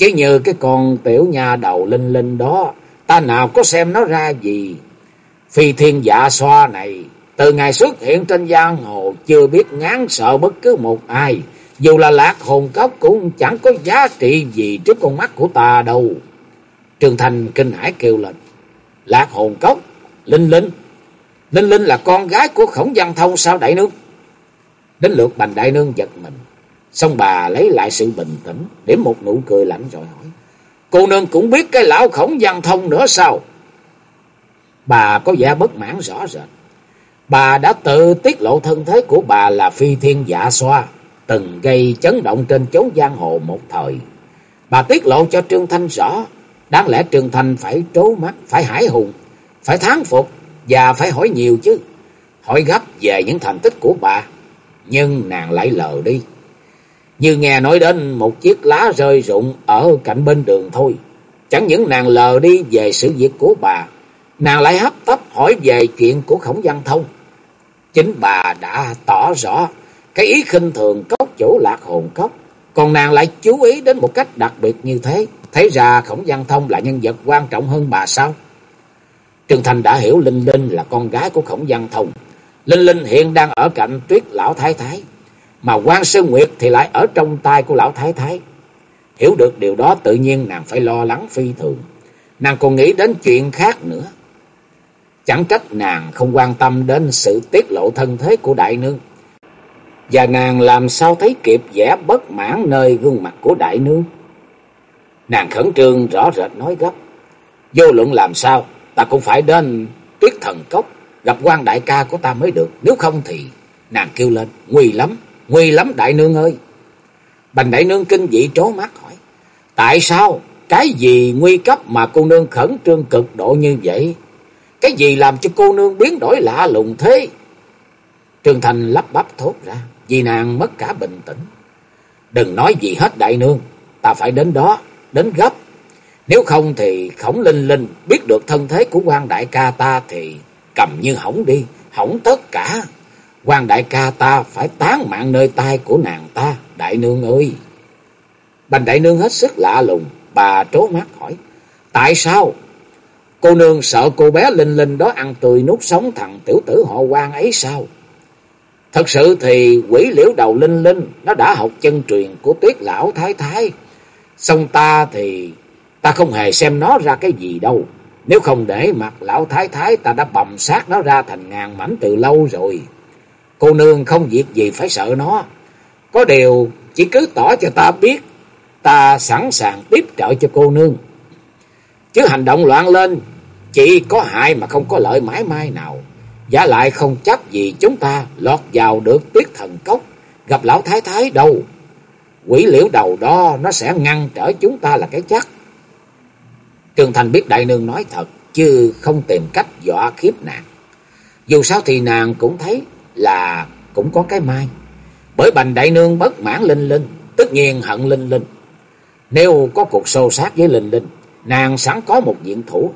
Chứ như cái con tiểu nhà đầu linh linh đó. Ta nào có xem nó ra gì. Phi thiên dạ xoa này. Từ ngày xuất hiện trên giang hồ. Chưa biết ngán sợ bất cứ một ai. Dù là lạc hồn cốc cũng chẳng có giá trị gì trước con mắt của ta đâu. Trường Thành kinh hải kêu lên. Lạc hồn cốc, Linh Linh. Linh Linh là con gái của khổng văn thông sao đại nương? Đến lượt bành đại nương giật mình. Xong bà lấy lại sự bình tĩnh, điểm một nụ cười lạnh rồi hỏi. Cô nương cũng biết cái lão khổng văn thông nữa sao? Bà có vẻ bất mãn rõ rệt. Bà đã tự tiết lộ thân thế của bà là phi thiên dạ xoa từng gây chấn động trên chốn giang hồ một thời. Bà tiết lộ cho Trương Thanh rõ, đáng lẽ Trương Thanh phải trố mắt, phải hải hùng, phải thán phục và phải hỏi nhiều chứ. Hỏi gấp về những thành tích của bà, nhưng nàng lại lờ đi. Như nghe nói đến một chiếc lá rơi rụng ở cạnh bên đường thôi. Chẳng những nàng lờ đi về sự việc của bà, nàng lại hấp tấp hỏi về chuyện của Khổng Văn Thông. Chính bà đã tỏ rõ cái ý khinh thường cốc chủ lạc hồn cốc. Còn nàng lại chú ý đến một cách đặc biệt như thế. Thấy ra Khổng Văn Thông là nhân vật quan trọng hơn bà sao? Trương Thành đã hiểu Linh Linh là con gái của Khổng Văn Thông. Linh Linh hiện đang ở cạnh tuyết lão thái thái. Mà quan Sư Nguyệt thì lại ở trong tay của lão thái thái. Hiểu được điều đó tự nhiên nàng phải lo lắng phi thường. Nàng còn nghĩ đến chuyện khác nữa. Chẳng trách nàng không quan tâm đến sự tiết lộ thân thế của đại nương. Và nàng làm sao thấy kịp vẻ bất mãn nơi gương mặt của đại nương. Nàng khẩn trương rõ rệt nói gấp. Vô luận làm sao, ta cũng phải đến tuyết thần cốc, gặp quan đại ca của ta mới được. Nếu không thì nàng kêu lên, nguy lắm, nguy lắm đại nương ơi. Bành đại nương kinh dị trố mắt hỏi, tại sao? Cái gì nguy cấp mà cô nương khẩn trương cực độ như vậy? Cái gì làm cho cô nương biến đổi lạ lùng thế? Trương Thành lắp bắp thốt ra, vì nàng mất cả bình tĩnh. Đừng nói gì hết đại nương, ta phải đến đó, đến gấp. Nếu không thì khổng linh linh biết được thân thế của quan đại ca ta thì cầm như hỏng đi, hỏng tất cả quan đại ca ta phải tán mạng nơi tay của nàng ta, đại nương ơi. Bành đại nương hết sức lạ lùng, bà trố mắt hỏi, tại sao? Cô nương sợ cô bé Linh Linh đó ăn tươi nuốt sống thằng tiểu tử họ quan ấy sao? Thật sự thì quỷ liễu đầu Linh Linh nó đã học chân truyền của tuyết lão thái thái. Xong ta thì ta không hề xem nó ra cái gì đâu. Nếu không để mặt lão thái thái ta đã bầm sát nó ra thành ngàn mảnh từ lâu rồi. Cô nương không việc gì phải sợ nó. Có điều chỉ cứ tỏ cho ta biết. Ta sẵn sàng tiếp trợ cho cô nương. Chứ hành động loạn lên, chỉ có hại mà không có lợi mãi mai nào. Giả lại không chấp gì chúng ta lọt vào được tuyết thần cốc. Gặp lão thái thái đâu. Quỷ liễu đầu đó nó sẽ ngăn trở chúng ta là cái chắc. Trường Thành biết đại nương nói thật. Chứ không tìm cách dọa khiếp nàng. Dù sao thì nàng cũng thấy là cũng có cái mai. Bởi bành đại nương bất mãn Linh Linh. Tất nhiên hận Linh Linh. Nếu có cuộc sâu sát với Linh Linh. Nàng sẵn có một diện thủ.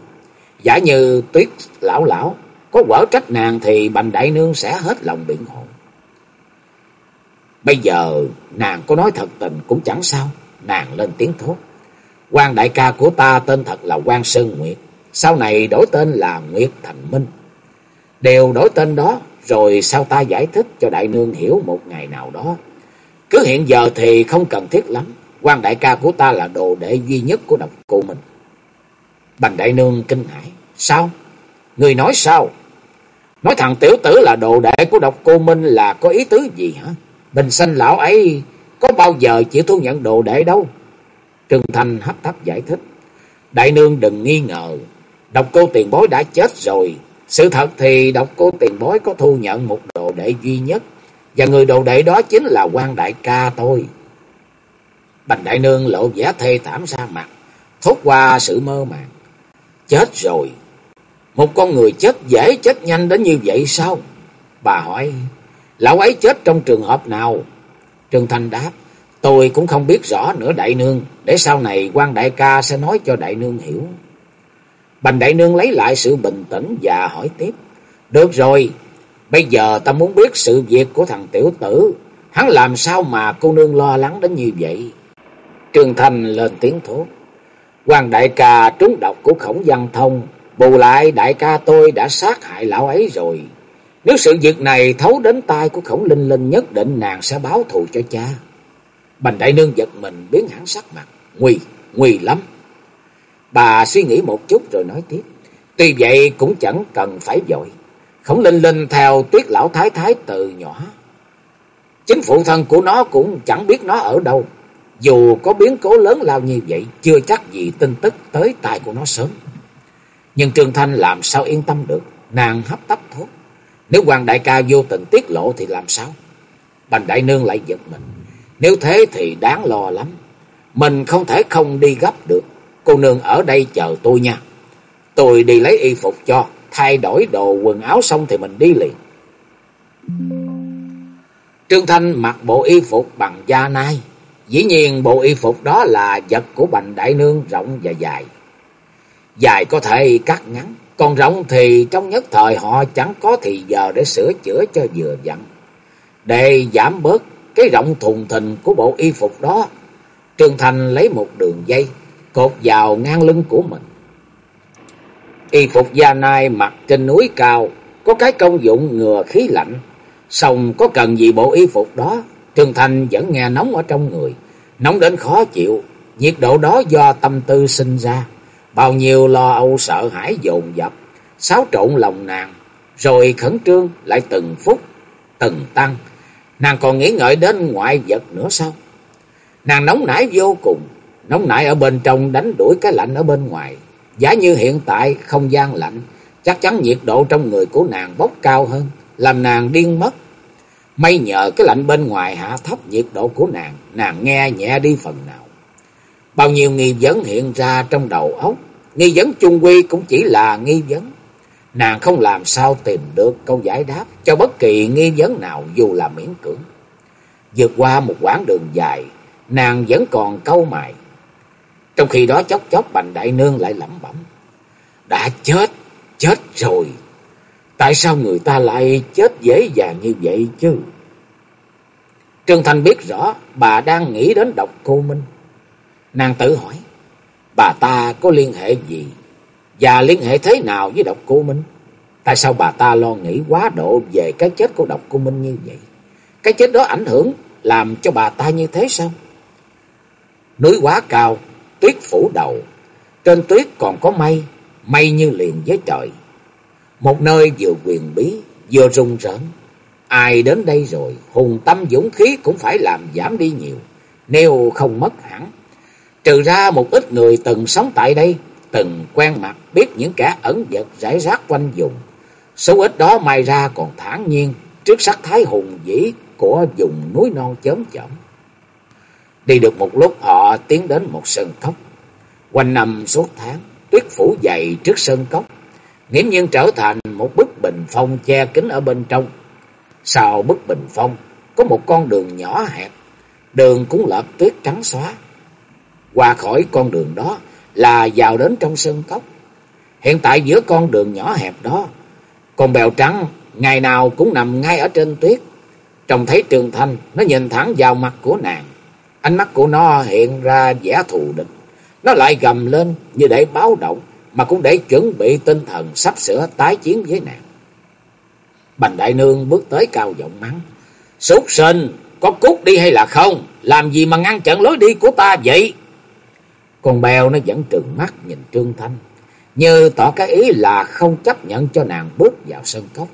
Giả như tuyết lão lão, có quở trách nàng thì bành đại nương sẽ hết lòng biện hộ. Bây giờ nàng có nói thật tình cũng chẳng sao. Nàng lên tiếng thốt. quan đại ca của ta tên thật là quan Sơn Nguyệt. Sau này đổi tên là Nguyệt Thành Minh. Đều đổi tên đó rồi sao ta giải thích cho đại nương hiểu một ngày nào đó. Cứ hiện giờ thì không cần thiết lắm. quan đại ca của ta là đồ đệ duy nhất của độc cô mình. Bành đại nương kinh hãi. Sao? Người nói sao? Nói thằng tiểu tử là đồ đệ của độc cô Minh là có ý tứ gì hả? Bình sinh lão ấy có bao giờ chịu thu nhận đồ đệ đâu. Trừng Thành hấp tấp giải thích. Đại nương đừng nghi ngờ. Độc cô tiền bối đã chết rồi. Sự thật thì độc cô tiền bối có thu nhận một đồ đệ duy nhất. Và người đồ đệ đó chính là quan đại ca tôi. Bành đại nương lộ vẻ thê thảm xa mặt. Thốt qua sự mơ màng. Chết rồi. Một con người chết dễ chết nhanh đến như vậy sao? Bà hỏi, lão ấy chết trong trường hợp nào? Trương Thanh đáp, tôi cũng không biết rõ nữa đại nương, để sau này quan đại ca sẽ nói cho đại nương hiểu. Bành đại nương lấy lại sự bình tĩnh và hỏi tiếp, được rồi, bây giờ ta muốn biết sự việc của thằng tiểu tử, hắn làm sao mà cô nương lo lắng đến như vậy? Trương thành lên tiếng thốt, hoàng đại ca trúng độc của khổng văn thông, Bù lại đại ca tôi đã sát hại lão ấy rồi. Nếu sự việc này thấu đến tai của khổng linh linh nhất định nàng sẽ báo thù cho cha. Bành đại nương giật mình biến hẳn sắc mặt. Nguy, nguy lắm. Bà suy nghĩ một chút rồi nói tiếp. Tuy vậy cũng chẳng cần phải dội Khổng linh linh theo tuyết lão thái thái từ nhỏ. Chính phụ thân của nó cũng chẳng biết nó ở đâu. Dù có biến cố lớn lao như vậy, chưa chắc gì tin tức tới tai của nó sớm. Nhưng Trương Thanh làm sao yên tâm được, nàng hấp tấp thốt. Nếu hoàng đại ca vô tình tiết lộ thì làm sao? Bành đại nương lại giật mình. Nếu thế thì đáng lo lắm. Mình không thể không đi gấp được. Cô nương ở đây chờ tôi nha. Tôi đi lấy y phục cho. Thay đổi đồ quần áo xong thì mình đi liền. Trương Thanh mặc bộ y phục bằng da nai. Dĩ nhiên bộ y phục đó là vật của bành đại nương rộng và dài. Dài có thể cắt ngắn, còn rộng thì trong nhất thời họ chẳng có thì giờ để sửa chữa cho vừa vặn. Để giảm bớt cái rộng thùng thình của bộ y phục đó, Trương Thành lấy một đường dây cột vào ngang lưng của mình. Y phục da nai mặc trên núi cao, có cái công dụng ngừa khí lạnh, xong có cần gì bộ y phục đó, Trương Thành vẫn nghe nóng ở trong người, nóng đến khó chịu, nhiệt độ đó do tâm tư sinh ra, bao nhiêu lo âu sợ hãi dồn dập, xáo trộn lòng nàng, rồi khẩn trương lại từng phút, từng tăng. Nàng còn nghĩ ngợi đến ngoại vật nữa sao? Nàng nóng nảy vô cùng, nóng nảy ở bên trong đánh đuổi cái lạnh ở bên ngoài. Giả như hiện tại không gian lạnh, chắc chắn nhiệt độ trong người của nàng bốc cao hơn, làm nàng điên mất. May nhờ cái lạnh bên ngoài hạ thấp nhiệt độ của nàng, nàng nghe nhẹ đi phần nào. Bao nhiêu nghi vấn hiện ra trong đầu óc, nghi vấn chung quy cũng chỉ là nghi vấn. Nàng không làm sao tìm được câu giải đáp cho bất kỳ nghi vấn nào dù là miễn cưỡng. Vượt qua một quãng đường dài, nàng vẫn còn câu mày. Trong khi đó chốc chốc Bành Đại Nương lại lẩm bẩm. Đã chết, chết rồi. Tại sao người ta lại chết dễ dàng như vậy chứ? Trương Thành biết rõ bà đang nghĩ đến độc cô Minh. Nàng tự hỏi, bà ta có liên hệ gì và liên hệ thế nào với độc cô Minh? Tại sao bà ta lo nghĩ quá độ về cái chết của độc cô Minh như vậy? Cái chết đó ảnh hưởng làm cho bà ta như thế sao? Núi quá cao, tuyết phủ đầu, trên tuyết còn có mây, mây như liền với trời. Một nơi vừa quyền bí, vừa rung rợn. Ai đến đây rồi, hùng tâm dũng khí cũng phải làm giảm đi nhiều, nếu không mất hẳn. Trừ ra một ít người từng sống tại đây, từng quen mặt, biết những kẻ ẩn vật rải rác quanh vùng. Số ít đó may ra còn thản nhiên trước sắc thái hùng vĩ của vùng núi non chớm chậm. Đi được một lúc họ tiến đến một sân cốc. Quanh năm suốt tháng, tuyết phủ dày trước sân cốc. Nghiễm nhiên trở thành một bức bình phong che kín ở bên trong. Sau bức bình phong có một con đường nhỏ hẹp. Đường cũng lợp tuyết trắng xóa. Qua khỏi con đường đó là vào đến trong sân cốc. Hiện tại giữa con đường nhỏ hẹp đó, con bèo trắng ngày nào cũng nằm ngay ở trên tuyết. Trông thấy Trường Thanh, nó nhìn thẳng vào mặt của nàng. Ánh mắt của nó hiện ra vẻ thù địch. Nó lại gầm lên như để báo động, mà cũng để chuẩn bị tinh thần sắp sửa tái chiến với nàng. Bành Đại Nương bước tới cao giọng mắng. Súc sinh, có cút đi hay là không? Làm gì mà ngăn chặn lối đi của ta vậy? Con bèo nó vẫn trừng mắt nhìn Trương Thanh. Như tỏ cái ý là không chấp nhận cho nàng bước vào sân cốc.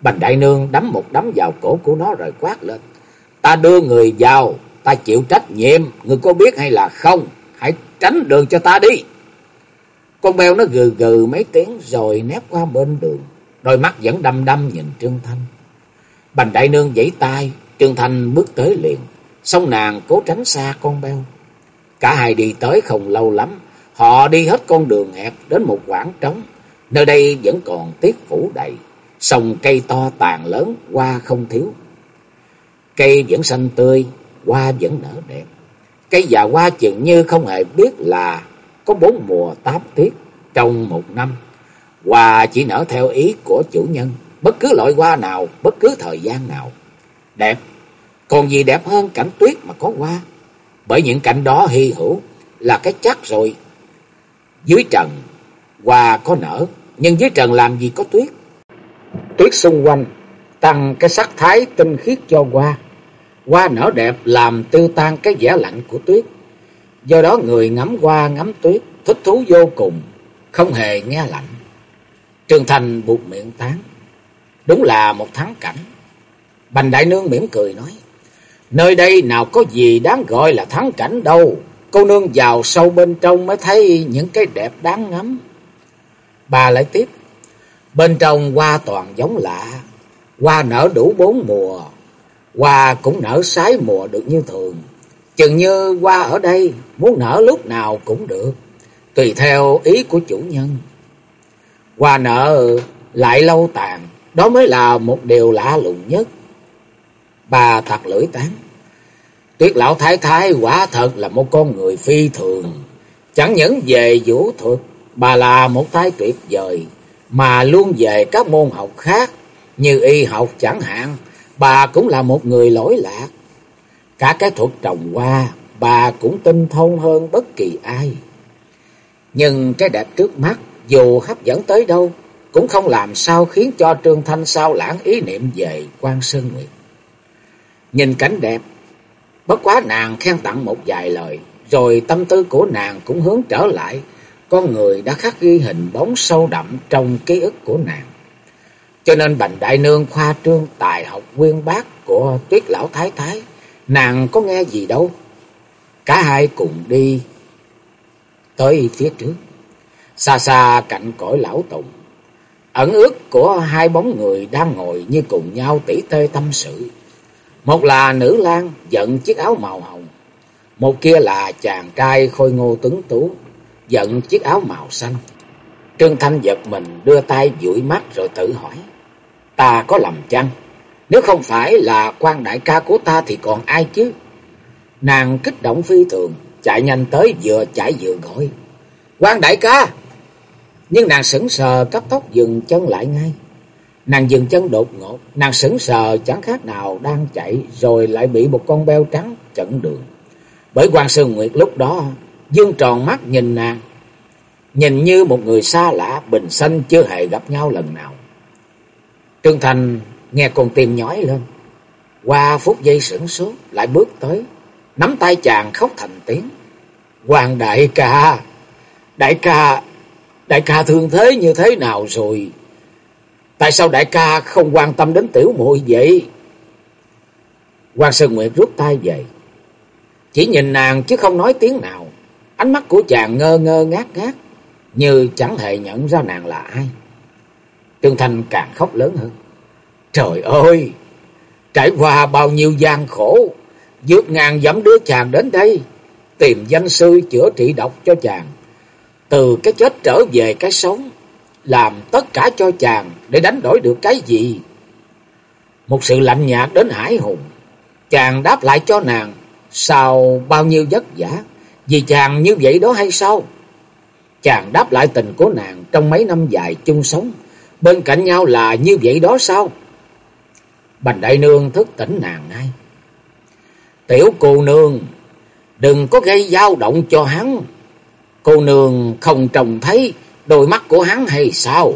Bành Đại Nương đấm một đấm vào cổ của nó rồi quát lên. Ta đưa người vào, ta chịu trách nhiệm, người có biết hay là không? Hãy tránh đường cho ta đi. Con bèo nó gừ gừ mấy tiếng rồi nép qua bên đường. Đôi mắt vẫn đăm đăm nhìn Trương Thanh. Bành Đại Nương giãy tay, Trương Thanh bước tới liền. Xong nàng cố tránh xa con bèo. Cả hai đi tới không lâu lắm. Họ đi hết con đường hẹp đến một quảng trống. Nơi đây vẫn còn tiết phủ đầy. Sông cây to tàn lớn, hoa không thiếu. Cây vẫn xanh tươi, hoa vẫn nở đẹp. Cây già hoa chừng như không hề biết là có bốn mùa tám tiết trong một năm. Hoa chỉ nở theo ý của chủ nhân, bất cứ loại hoa nào, bất cứ thời gian nào. Đẹp, còn gì đẹp hơn cảnh tuyết mà có hoa. Bởi những cảnh đó hy hữu là cái chắc rồi. Dưới trần, hoa có nở, nhưng dưới trần làm gì có tuyết. Tuyết xung quanh tăng cái sắc thái tinh khiết cho hoa. Hoa nở đẹp làm tiêu tan cái vẻ lạnh của tuyết. Do đó người ngắm hoa ngắm tuyết thích thú vô cùng, không hề nghe lạnh. Trường Thành buộc miệng tán. Đúng là một thắng cảnh. Bành Đại Nương mỉm cười nói. Nơi đây nào có gì đáng gọi là thắng cảnh đâu. Cô nương vào sâu bên trong mới thấy những cái đẹp đáng ngắm. Bà lại tiếp. Bên trong hoa toàn giống lạ. Hoa nở đủ bốn mùa. Hoa cũng nở sái mùa được như thường. Chừng như hoa ở đây muốn nở lúc nào cũng được. Tùy theo ý của chủ nhân. Hoa nở lại lâu tàn. Đó mới là một điều lạ lùng nhất. Bà thật lưỡi tán. Tuyết lão thái thái quả thật là một con người phi thường. Chẳng những về vũ thuật, bà là một thái tuyệt vời, mà luôn về các môn học khác, như y học chẳng hạn, bà cũng là một người lỗi lạc. Cả cái thuật trồng hoa, bà cũng tinh thông hơn bất kỳ ai. Nhưng cái đẹp trước mắt, dù hấp dẫn tới đâu, cũng không làm sao khiến cho Trương Thanh sao lãng ý niệm về quan Sơn Nguyệt. nhìn cảnh đẹp. Bất quá nàng khen tặng một vài lời, rồi tâm tư của nàng cũng hướng trở lại con người đã khắc ghi hình bóng sâu đậm trong ký ức của nàng. Cho nên Bành Đại Nương khoa trương tài học nguyên bác của tuyết lão thái thái, nàng có nghe gì đâu. Cả hai cùng đi tới phía trước, xa xa cạnh cõi lão tùng. Ẩn ước của hai bóng người đang ngồi như cùng nhau tỉ tê tâm sự. Một là nữ lang giận chiếc áo màu hồng, một kia là chàng trai khôi ngô tuấn tú, giận chiếc áo màu xanh. Trương Thanh giật mình đưa tay dụi mắt rồi tự hỏi. Ta có lầm chăng? Nếu không phải là quan đại ca của ta thì còn ai chứ? Nàng kích động phi thường, chạy nhanh tới vừa chạy vừa gọi. quan đại ca! Nhưng nàng sững sờ cấp tốc dừng chân lại ngay. Nàng dừng chân đột ngột, nàng sững sờ chẳng khác nào đang chạy rồi lại bị một con beo trắng chặn đường. Bởi quan Sư Nguyệt lúc đó dương tròn mắt nhìn nàng, nhìn như một người xa lạ bình sinh chưa hề gặp nhau lần nào. Trương Thành nghe con tim nhói lên, qua phút giây sửng sốt lại bước tới, nắm tay chàng khóc thành tiếng. Hoàng đại ca, đại ca, đại ca thương thế như thế nào rồi? Tại sao đại ca không quan tâm đến tiểu muội vậy? Hoàng Sơn Nguyệt rút tay về, chỉ nhìn nàng chứ không nói tiếng nào. Ánh mắt của chàng ngơ ngơ ngát ngát, như chẳng hề nhận ra nàng là ai. Trương Thanh càng khóc lớn hơn. Trời ơi! Trải qua bao nhiêu gian khổ, vượt ngàn dặm đứa chàng đến đây, tìm danh sư chữa trị độc cho chàng. Từ cái chết trở về cái sống, làm tất cả cho chàng để đánh đổi được cái gì? Một sự lạnh nhạt đến hải hùng, chàng đáp lại cho nàng sau bao nhiêu vất vả, vì chàng như vậy đó hay sao? Chàng đáp lại tình của nàng trong mấy năm dài chung sống, bên cạnh nhau là như vậy đó sao? Bành đại nương thức tỉnh nàng ngay. Tiểu cô nương, đừng có gây dao động cho hắn. Cô nương không trông thấy đôi mắt của hắn hay sao?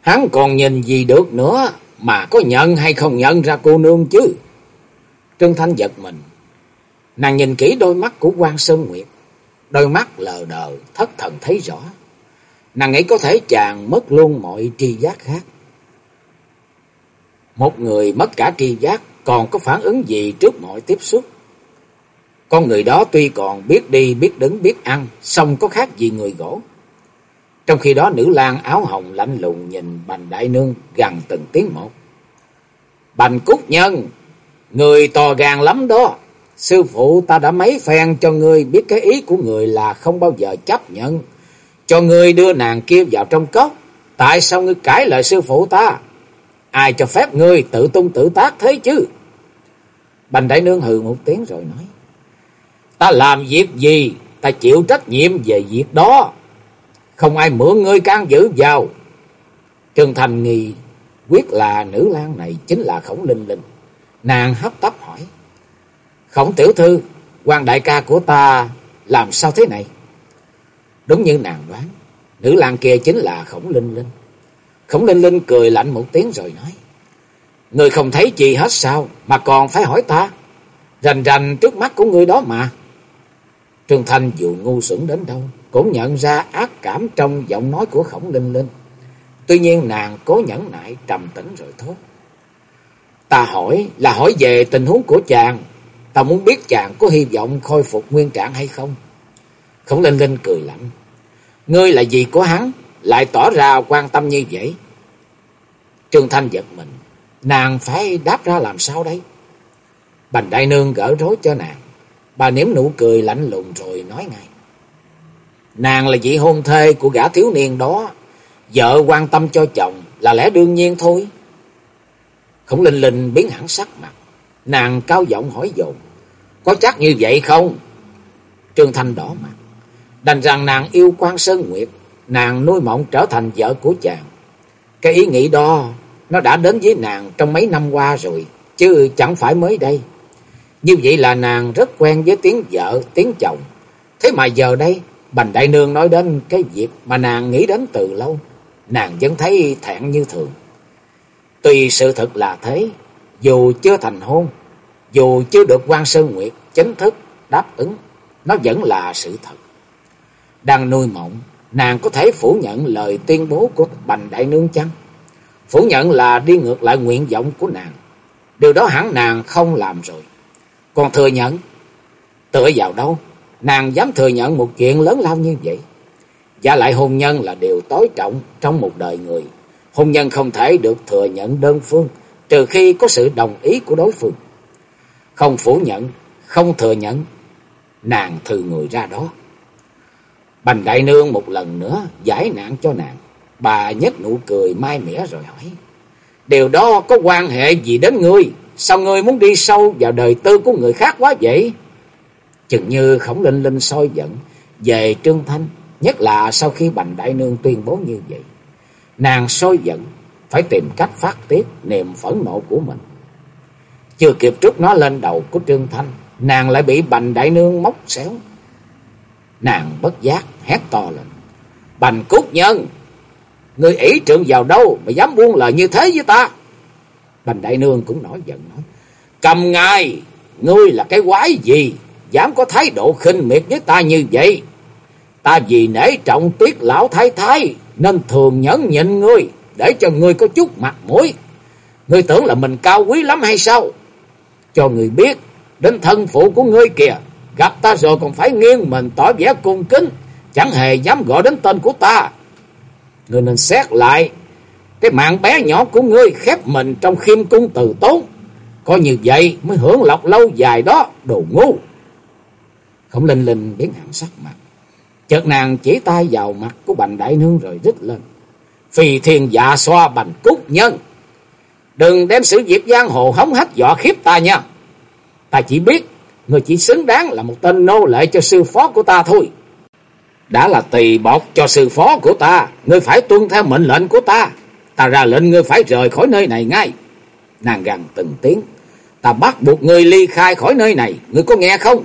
Hắn còn nhìn gì được nữa mà có nhận hay không nhận ra cô nương chứ? Trương Thanh giật mình. Nàng nhìn kỹ đôi mắt của quan Sơn Nguyệt. Đôi mắt lờ đờ, thất thần thấy rõ. Nàng nghĩ có thể chàng mất luôn mọi tri giác khác. Một người mất cả tri giác còn có phản ứng gì trước mọi tiếp xúc. Con người đó tuy còn biết đi, biết đứng, biết ăn, xong có khác gì người gỗ. Trong khi đó nữ lang áo hồng lạnh lùng nhìn bành đại nương gần từng tiếng một. Bành cúc nhân, người to gan lắm đó. Sư phụ ta đã mấy phen cho ngươi biết cái ý của người là không bao giờ chấp nhận. Cho ngươi đưa nàng kia vào trong cốc. Tại sao ngươi cãi lời sư phụ ta? Ai cho phép ngươi tự tung tự tác thế chứ? Bành đại nương hừ một tiếng rồi nói. Ta làm việc gì, ta chịu trách nhiệm về việc đó. Không ai mượn ngươi can giữ vào. Trương Thành nghi quyết là nữ lang này chính là khổng linh linh. Nàng hấp tấp hỏi. Khổng tiểu thư, quan đại ca của ta làm sao thế này? Đúng như nàng đoán, nữ lang kia chính là khổng linh linh. Khổng linh linh cười lạnh một tiếng rồi nói. Người không thấy gì hết sao mà còn phải hỏi ta. Rành rành trước mắt của người đó mà. Trương Thanh dù ngu xuẩn đến đâu cũng nhận ra ác cảm trong giọng nói của khổng linh linh. Tuy nhiên nàng cố nhẫn nại trầm tĩnh rồi thốt. Ta hỏi là hỏi về tình huống của chàng. Ta muốn biết chàng có hy vọng khôi phục nguyên trạng hay không? Khổng linh linh cười lạnh. Ngươi là gì của hắn? Lại tỏ ra quan tâm như vậy. Trương Thanh giật mình. Nàng phải đáp ra làm sao đây? Bành đại nương gỡ rối cho nàng. Bà nếm nụ cười lạnh lùng rồi nói ngay. Nàng là vị hôn thê của gã thiếu niên đó. Vợ quan tâm cho chồng là lẽ đương nhiên thôi. Khổng Linh Linh biến hẳn sắc mặt. Nàng cao giọng hỏi dồn. Có chắc như vậy không? Trương Thanh đỏ mặt. Đành rằng nàng yêu quan Sơn Nguyệt. Nàng nuôi mộng trở thành vợ của chàng. Cái ý nghĩ đó nó đã đến với nàng trong mấy năm qua rồi. Chứ chẳng phải mới đây. Như vậy là nàng rất quen với tiếng vợ, tiếng chồng. Thế mà giờ đây Bành Đại Nương nói đến cái việc mà nàng nghĩ đến từ lâu, nàng vẫn thấy thẹn như thường. Tuy sự thật là thế, dù chưa thành hôn, Dù chưa được quan Sơn Nguyệt chính thức đáp ứng, nó vẫn là sự thật. Đang nuôi mộng, nàng có thể phủ nhận lời tuyên bố của Bành Đại Nương chăng? Phủ nhận là đi ngược lại nguyện vọng của nàng. Điều đó hẳn nàng không làm rồi. Còn thừa nhận, tựa vào đâu, nàng dám thừa nhận một chuyện lớn lao như vậy. Và lại hôn nhân là điều tối trọng trong một đời người. Hôn nhân không thể được thừa nhận đơn phương, trừ khi có sự đồng ý của đối phương. Không phủ nhận, không thừa nhận, nàng thư người ra đó. Bành đại nương một lần nữa giải nạn cho nàng. Bà nhếch nụ cười mai mỉa rồi hỏi. Điều đó có quan hệ gì đến ngươi? Sao ngươi muốn đi sâu vào đời tư của người khác quá vậy? Chừng như khổng linh linh soi giận, về Trương Thanh. Nhất là sau khi Bành Đại Nương tuyên bố như vậy. Nàng soi giận, phải tìm cách phát tiết niềm phẫn nộ của mình. Chưa kịp trút nó lên đầu của Trương Thanh. Nàng lại bị Bành Đại Nương móc xéo. Nàng bất giác hét to lên. Bành Cúc Nhân! Người ỷ trượng vào đâu mà dám buông lời như thế với ta? Bành Đại Nương cũng nổi giận nói. Cầm ngài! Ngươi là cái quái gì? Dám có thái độ khinh miệt với ta như vậy? Ta vì nể trọng tiết lão thái thái nên thường nhẫn nhịn ngươi để cho ngươi có chút mặt mũi. Ngươi tưởng là mình cao quý lắm hay sao? Cho ngươi biết, đến thân phụ của ngươi kìa, gặp ta rồi còn phải nghiêng mình tỏ vẻ cung kính, chẳng hề dám gọi đến tên của ta. Ngươi nên xét lại, cái mạng bé nhỏ của ngươi khép mình trong khiêm cung từ tốn. Có như vậy mới hưởng lộc lâu dài đó, đồ ngu. Khổng Linh Linh biến hẳn sắc mặt. Chợt nàng chỉ tay vào mặt của Bành Đại Nương rồi rít lên. Phi thiên dạ xoa Bành Cúc Nhân. Đừng đem sự việc giang hồ hống hách dọa khiếp ta nha. Ta chỉ biết, người chỉ xứng đáng là một tên nô lệ cho sư phó của ta thôi. Đã là tỳ bọc cho sư phó của ta, ngươi phải tuân theo mệnh lệnh của ta. Ta ra lệnh ngươi phải rời khỏi nơi này ngay. Nàng gằn từng tiếng. Ta bắt buộc ngươi ly khai khỏi nơi này, ngươi có nghe không?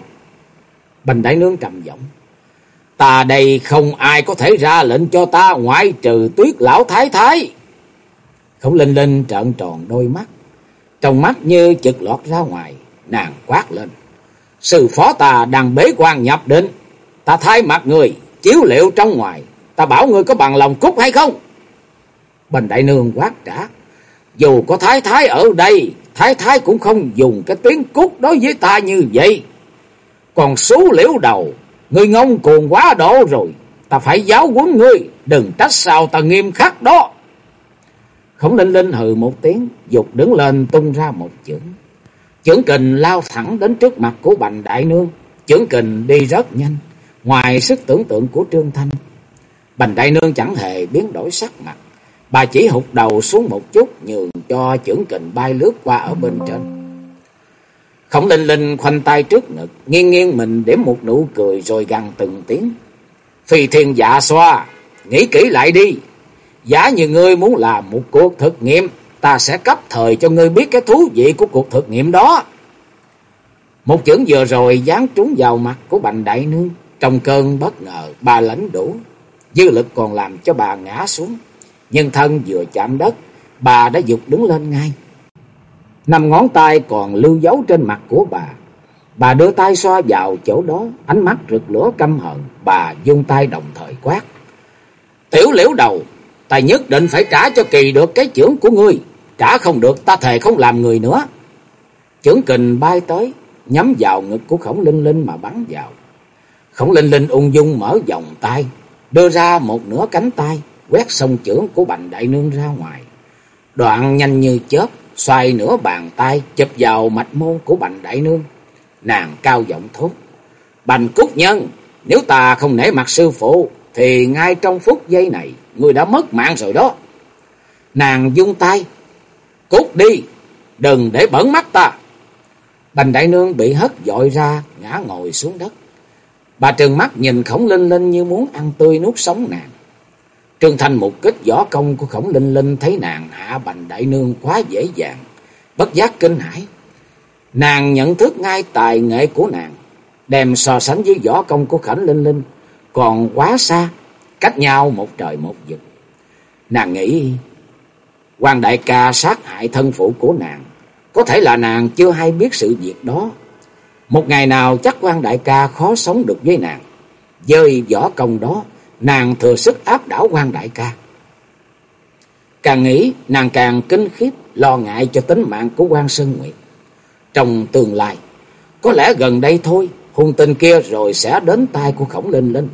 bình Đại Nương trầm giọng. Ta đây không ai có thể ra lệnh cho ta ngoại trừ tuyết lão thái thái. Khổng Linh Linh trợn tròn đôi mắt. Trong mắt như chực lọt ra ngoài. Nàng quát lên. Sư phó ta đang bế quan nhập định. Ta thay mặt người, chiếu liệu trong ngoài. Ta bảo người có bằng lòng cút hay không? Bành Đại Nương quát trả. Dù có thái thái ở đây, thái thái cũng không dùng cái tiếng cút đối với ta như vậy. Còn số liễu đầu, Ngươi ngông cuồng quá độ rồi. Ta phải giáo huấn ngươi. Đừng trách sao ta nghiêm khắc đó. Khổng linh linh hừ một tiếng. Dục đứng lên tung ra một chưởng. Chưởng kình lao thẳng đến trước mặt của bành đại nương. Chưởng kình đi rất nhanh. Ngoài sức tưởng tượng của Trương Thanh. Bành đại nương chẳng hề biến đổi sắc mặt. Bà chỉ hụt đầu xuống một chút nhường cho chưởng kình bay lướt qua ở bên trên. Khổng Linh Linh khoanh tay trước ngực, nghiêng nghiêng mình để một nụ cười rồi gằn từng tiếng. Phi thiên dạ xoa, nghĩ kỹ lại đi. Giả như ngươi muốn làm một cuộc thực nghiệm, ta sẽ cấp thời cho ngươi biết cái thú vị của cuộc thực nghiệm đó. Một chưởng vừa rồi dán trúng vào mặt của Bành Đại Nương. Trong cơn bất ngờ, bà lãnh đủ. Dư lực còn làm cho bà ngã xuống. Nhân thân vừa chạm đất, bà đã dục đứng lên ngay. Năm ngón tay còn lưu dấu trên mặt của bà. Bà đưa tay xoa vào chỗ đó, ánh mắt rực lửa căm hận. Bà dung tay đồng thời quát. Tiểu liễu đầu, ta nhất định phải trả cho kỳ được cái chưởng của ngươi. Trả không được, ta thề không làm người nữa. Chưởng kình bay tới, nhắm vào ngực của khổng linh linh mà bắn vào. Khổng linh linh ung dung mở vòng tay, đưa ra một nửa cánh tay, quét sông chưởng của bành đại nương ra ngoài. Đoạn nhanh như chớp, xoay nửa bàn tay chụp vào mạch môn của Bành Đại Nương. Nàng cao giọng thốt. Bành Cúc Nhân, nếu ta không nể mặt sư phụ, thì ngay trong phút giây này, người đã mất mạng rồi đó. Nàng dung tay. Cút đi, đừng để bẩn mắt ta. Bành Đại Nương bị hất dội ra, ngã ngồi xuống đất. Bà trừng mắt nhìn khổng linh linh như muốn ăn tươi nuốt sống nàng. Trương Thanh một kích võ công của khổng linh linh thấy nàng hạ bành đại nương quá dễ dàng, bất giác kinh hãi. Nàng nhận thức ngay tài nghệ của nàng, đem so sánh với võ công của khổng linh linh, còn quá xa, cách nhau một trời một vực. Nàng nghĩ, quan đại ca sát hại thân phụ của nàng, có thể là nàng chưa hay biết sự việc đó. Một ngày nào chắc quan đại ca khó sống được với nàng. Dơi võ công đó, nàng thừa sức áp đảo quan đại ca. Càng nghĩ, nàng càng kinh khiếp, lo ngại cho tính mạng của quan Sơn Nguyệt. Trong tương lai, có lẽ gần đây thôi, hung tinh kia rồi sẽ đến tay của khổng linh linh.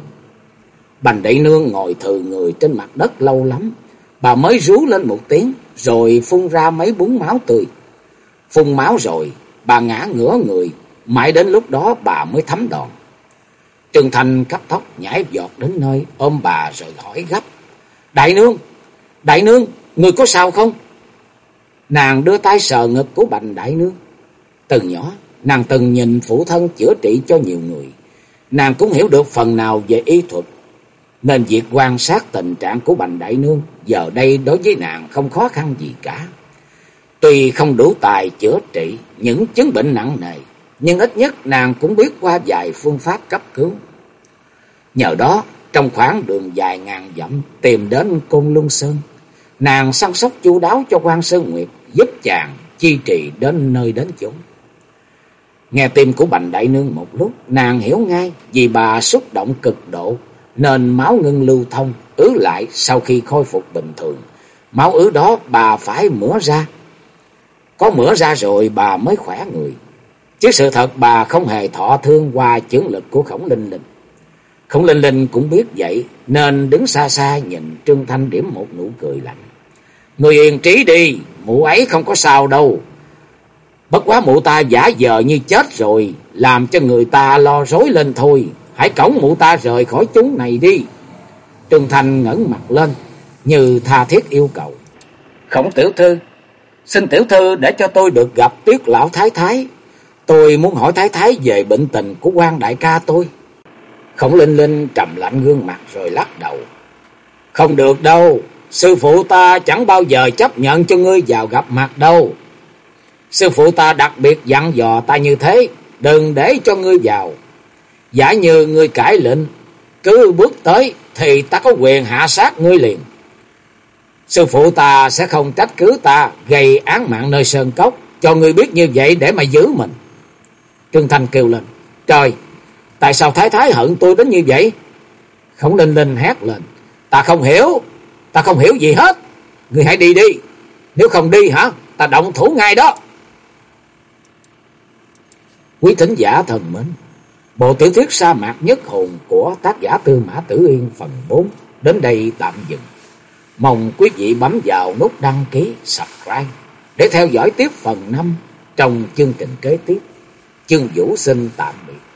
Bành đại nương ngồi thừ người trên mặt đất lâu lắm, bà mới rú lên một tiếng, rồi phun ra mấy búng máu tươi. Phun máu rồi, bà ngã ngửa người, mãi đến lúc đó bà mới thấm đòn. Trừng Thành cấp tóc nhảy giọt đến nơi, ôm bà rồi hỏi gấp. Đại nương, đại nương, người có sao không? Nàng đưa tay sờ ngực của bành đại nương. Từ nhỏ, nàng từng nhìn phụ thân chữa trị cho nhiều người. Nàng cũng hiểu được phần nào về y thuật. Nên việc quan sát tình trạng của bành đại nương giờ đây đối với nàng không khó khăn gì cả. Tuy không đủ tài chữa trị những chứng bệnh nặng nề, nhưng ít nhất nàng cũng biết qua vài phương pháp cấp cứu. Nhờ đó, trong khoảng đường dài ngàn dặm tìm đến Côn Luân Sơn, nàng săn sóc chu đáo cho quan Sơn Nguyệt, giúp chàng chi trì đến nơi đến chốn. Nghe tim của Bành Đại Nương một lúc, nàng hiểu ngay vì bà xúc động cực độ, nên máu ngưng lưu thông, ứ lại sau khi khôi phục bình thường. Máu ứ đó bà phải mửa ra. Có mửa ra rồi bà mới khỏe người. Chứ sự thật bà không hề thọ thương qua chướng lực của khổng linh linh. Khổng linh linh cũng biết vậy, nên đứng xa xa nhìn Trương Thanh điểm một nụ cười lạnh. Người yên trí đi, mụ ấy không có sao đâu. Bất quá mụ ta giả vờ như chết rồi, làm cho người ta lo rối lên thôi. Hãy cổng mụ ta rời khỏi chúng này đi. Trương Thanh ngẩng mặt lên, như tha thiết yêu cầu. Khổng tiểu thư, xin tiểu thư để cho tôi được gặp tiết lão thái thái. Tôi muốn hỏi thái thái về bệnh tình của quan đại ca tôi. Khổng Linh Linh trầm lạnh gương mặt rồi lắc đầu. Không được đâu, sư phụ ta chẳng bao giờ chấp nhận cho ngươi vào gặp mặt đâu. Sư phụ ta đặc biệt dặn dò ta như thế, đừng để cho ngươi vào. Giả như ngươi cãi lệnh, cứ bước tới thì ta có quyền hạ sát ngươi liền. Sư phụ ta sẽ không trách cứ ta gây án mạng nơi sơn cốc, cho ngươi biết như vậy để mà giữ mình. Trương Thanh kêu lên, trời, tại sao Thái Thái hận tôi đến như vậy? Khổng Linh Linh hét lên, ta không hiểu, ta không hiểu gì hết, ngươi hãy đi đi, nếu không đi hả, ta động thủ ngay đó. Quý thính giả thần mến, bộ tiểu thuyết sa mạc nhất hồn của tác giả Tư Mã Tử Yên phần 4 đến đây tạm dừng. Mong quý vị bấm vào nút đăng ký, subscribe để theo dõi tiếp phần 5 trong chương trình kế tiếp. Chương Vũ xin tạm biệt.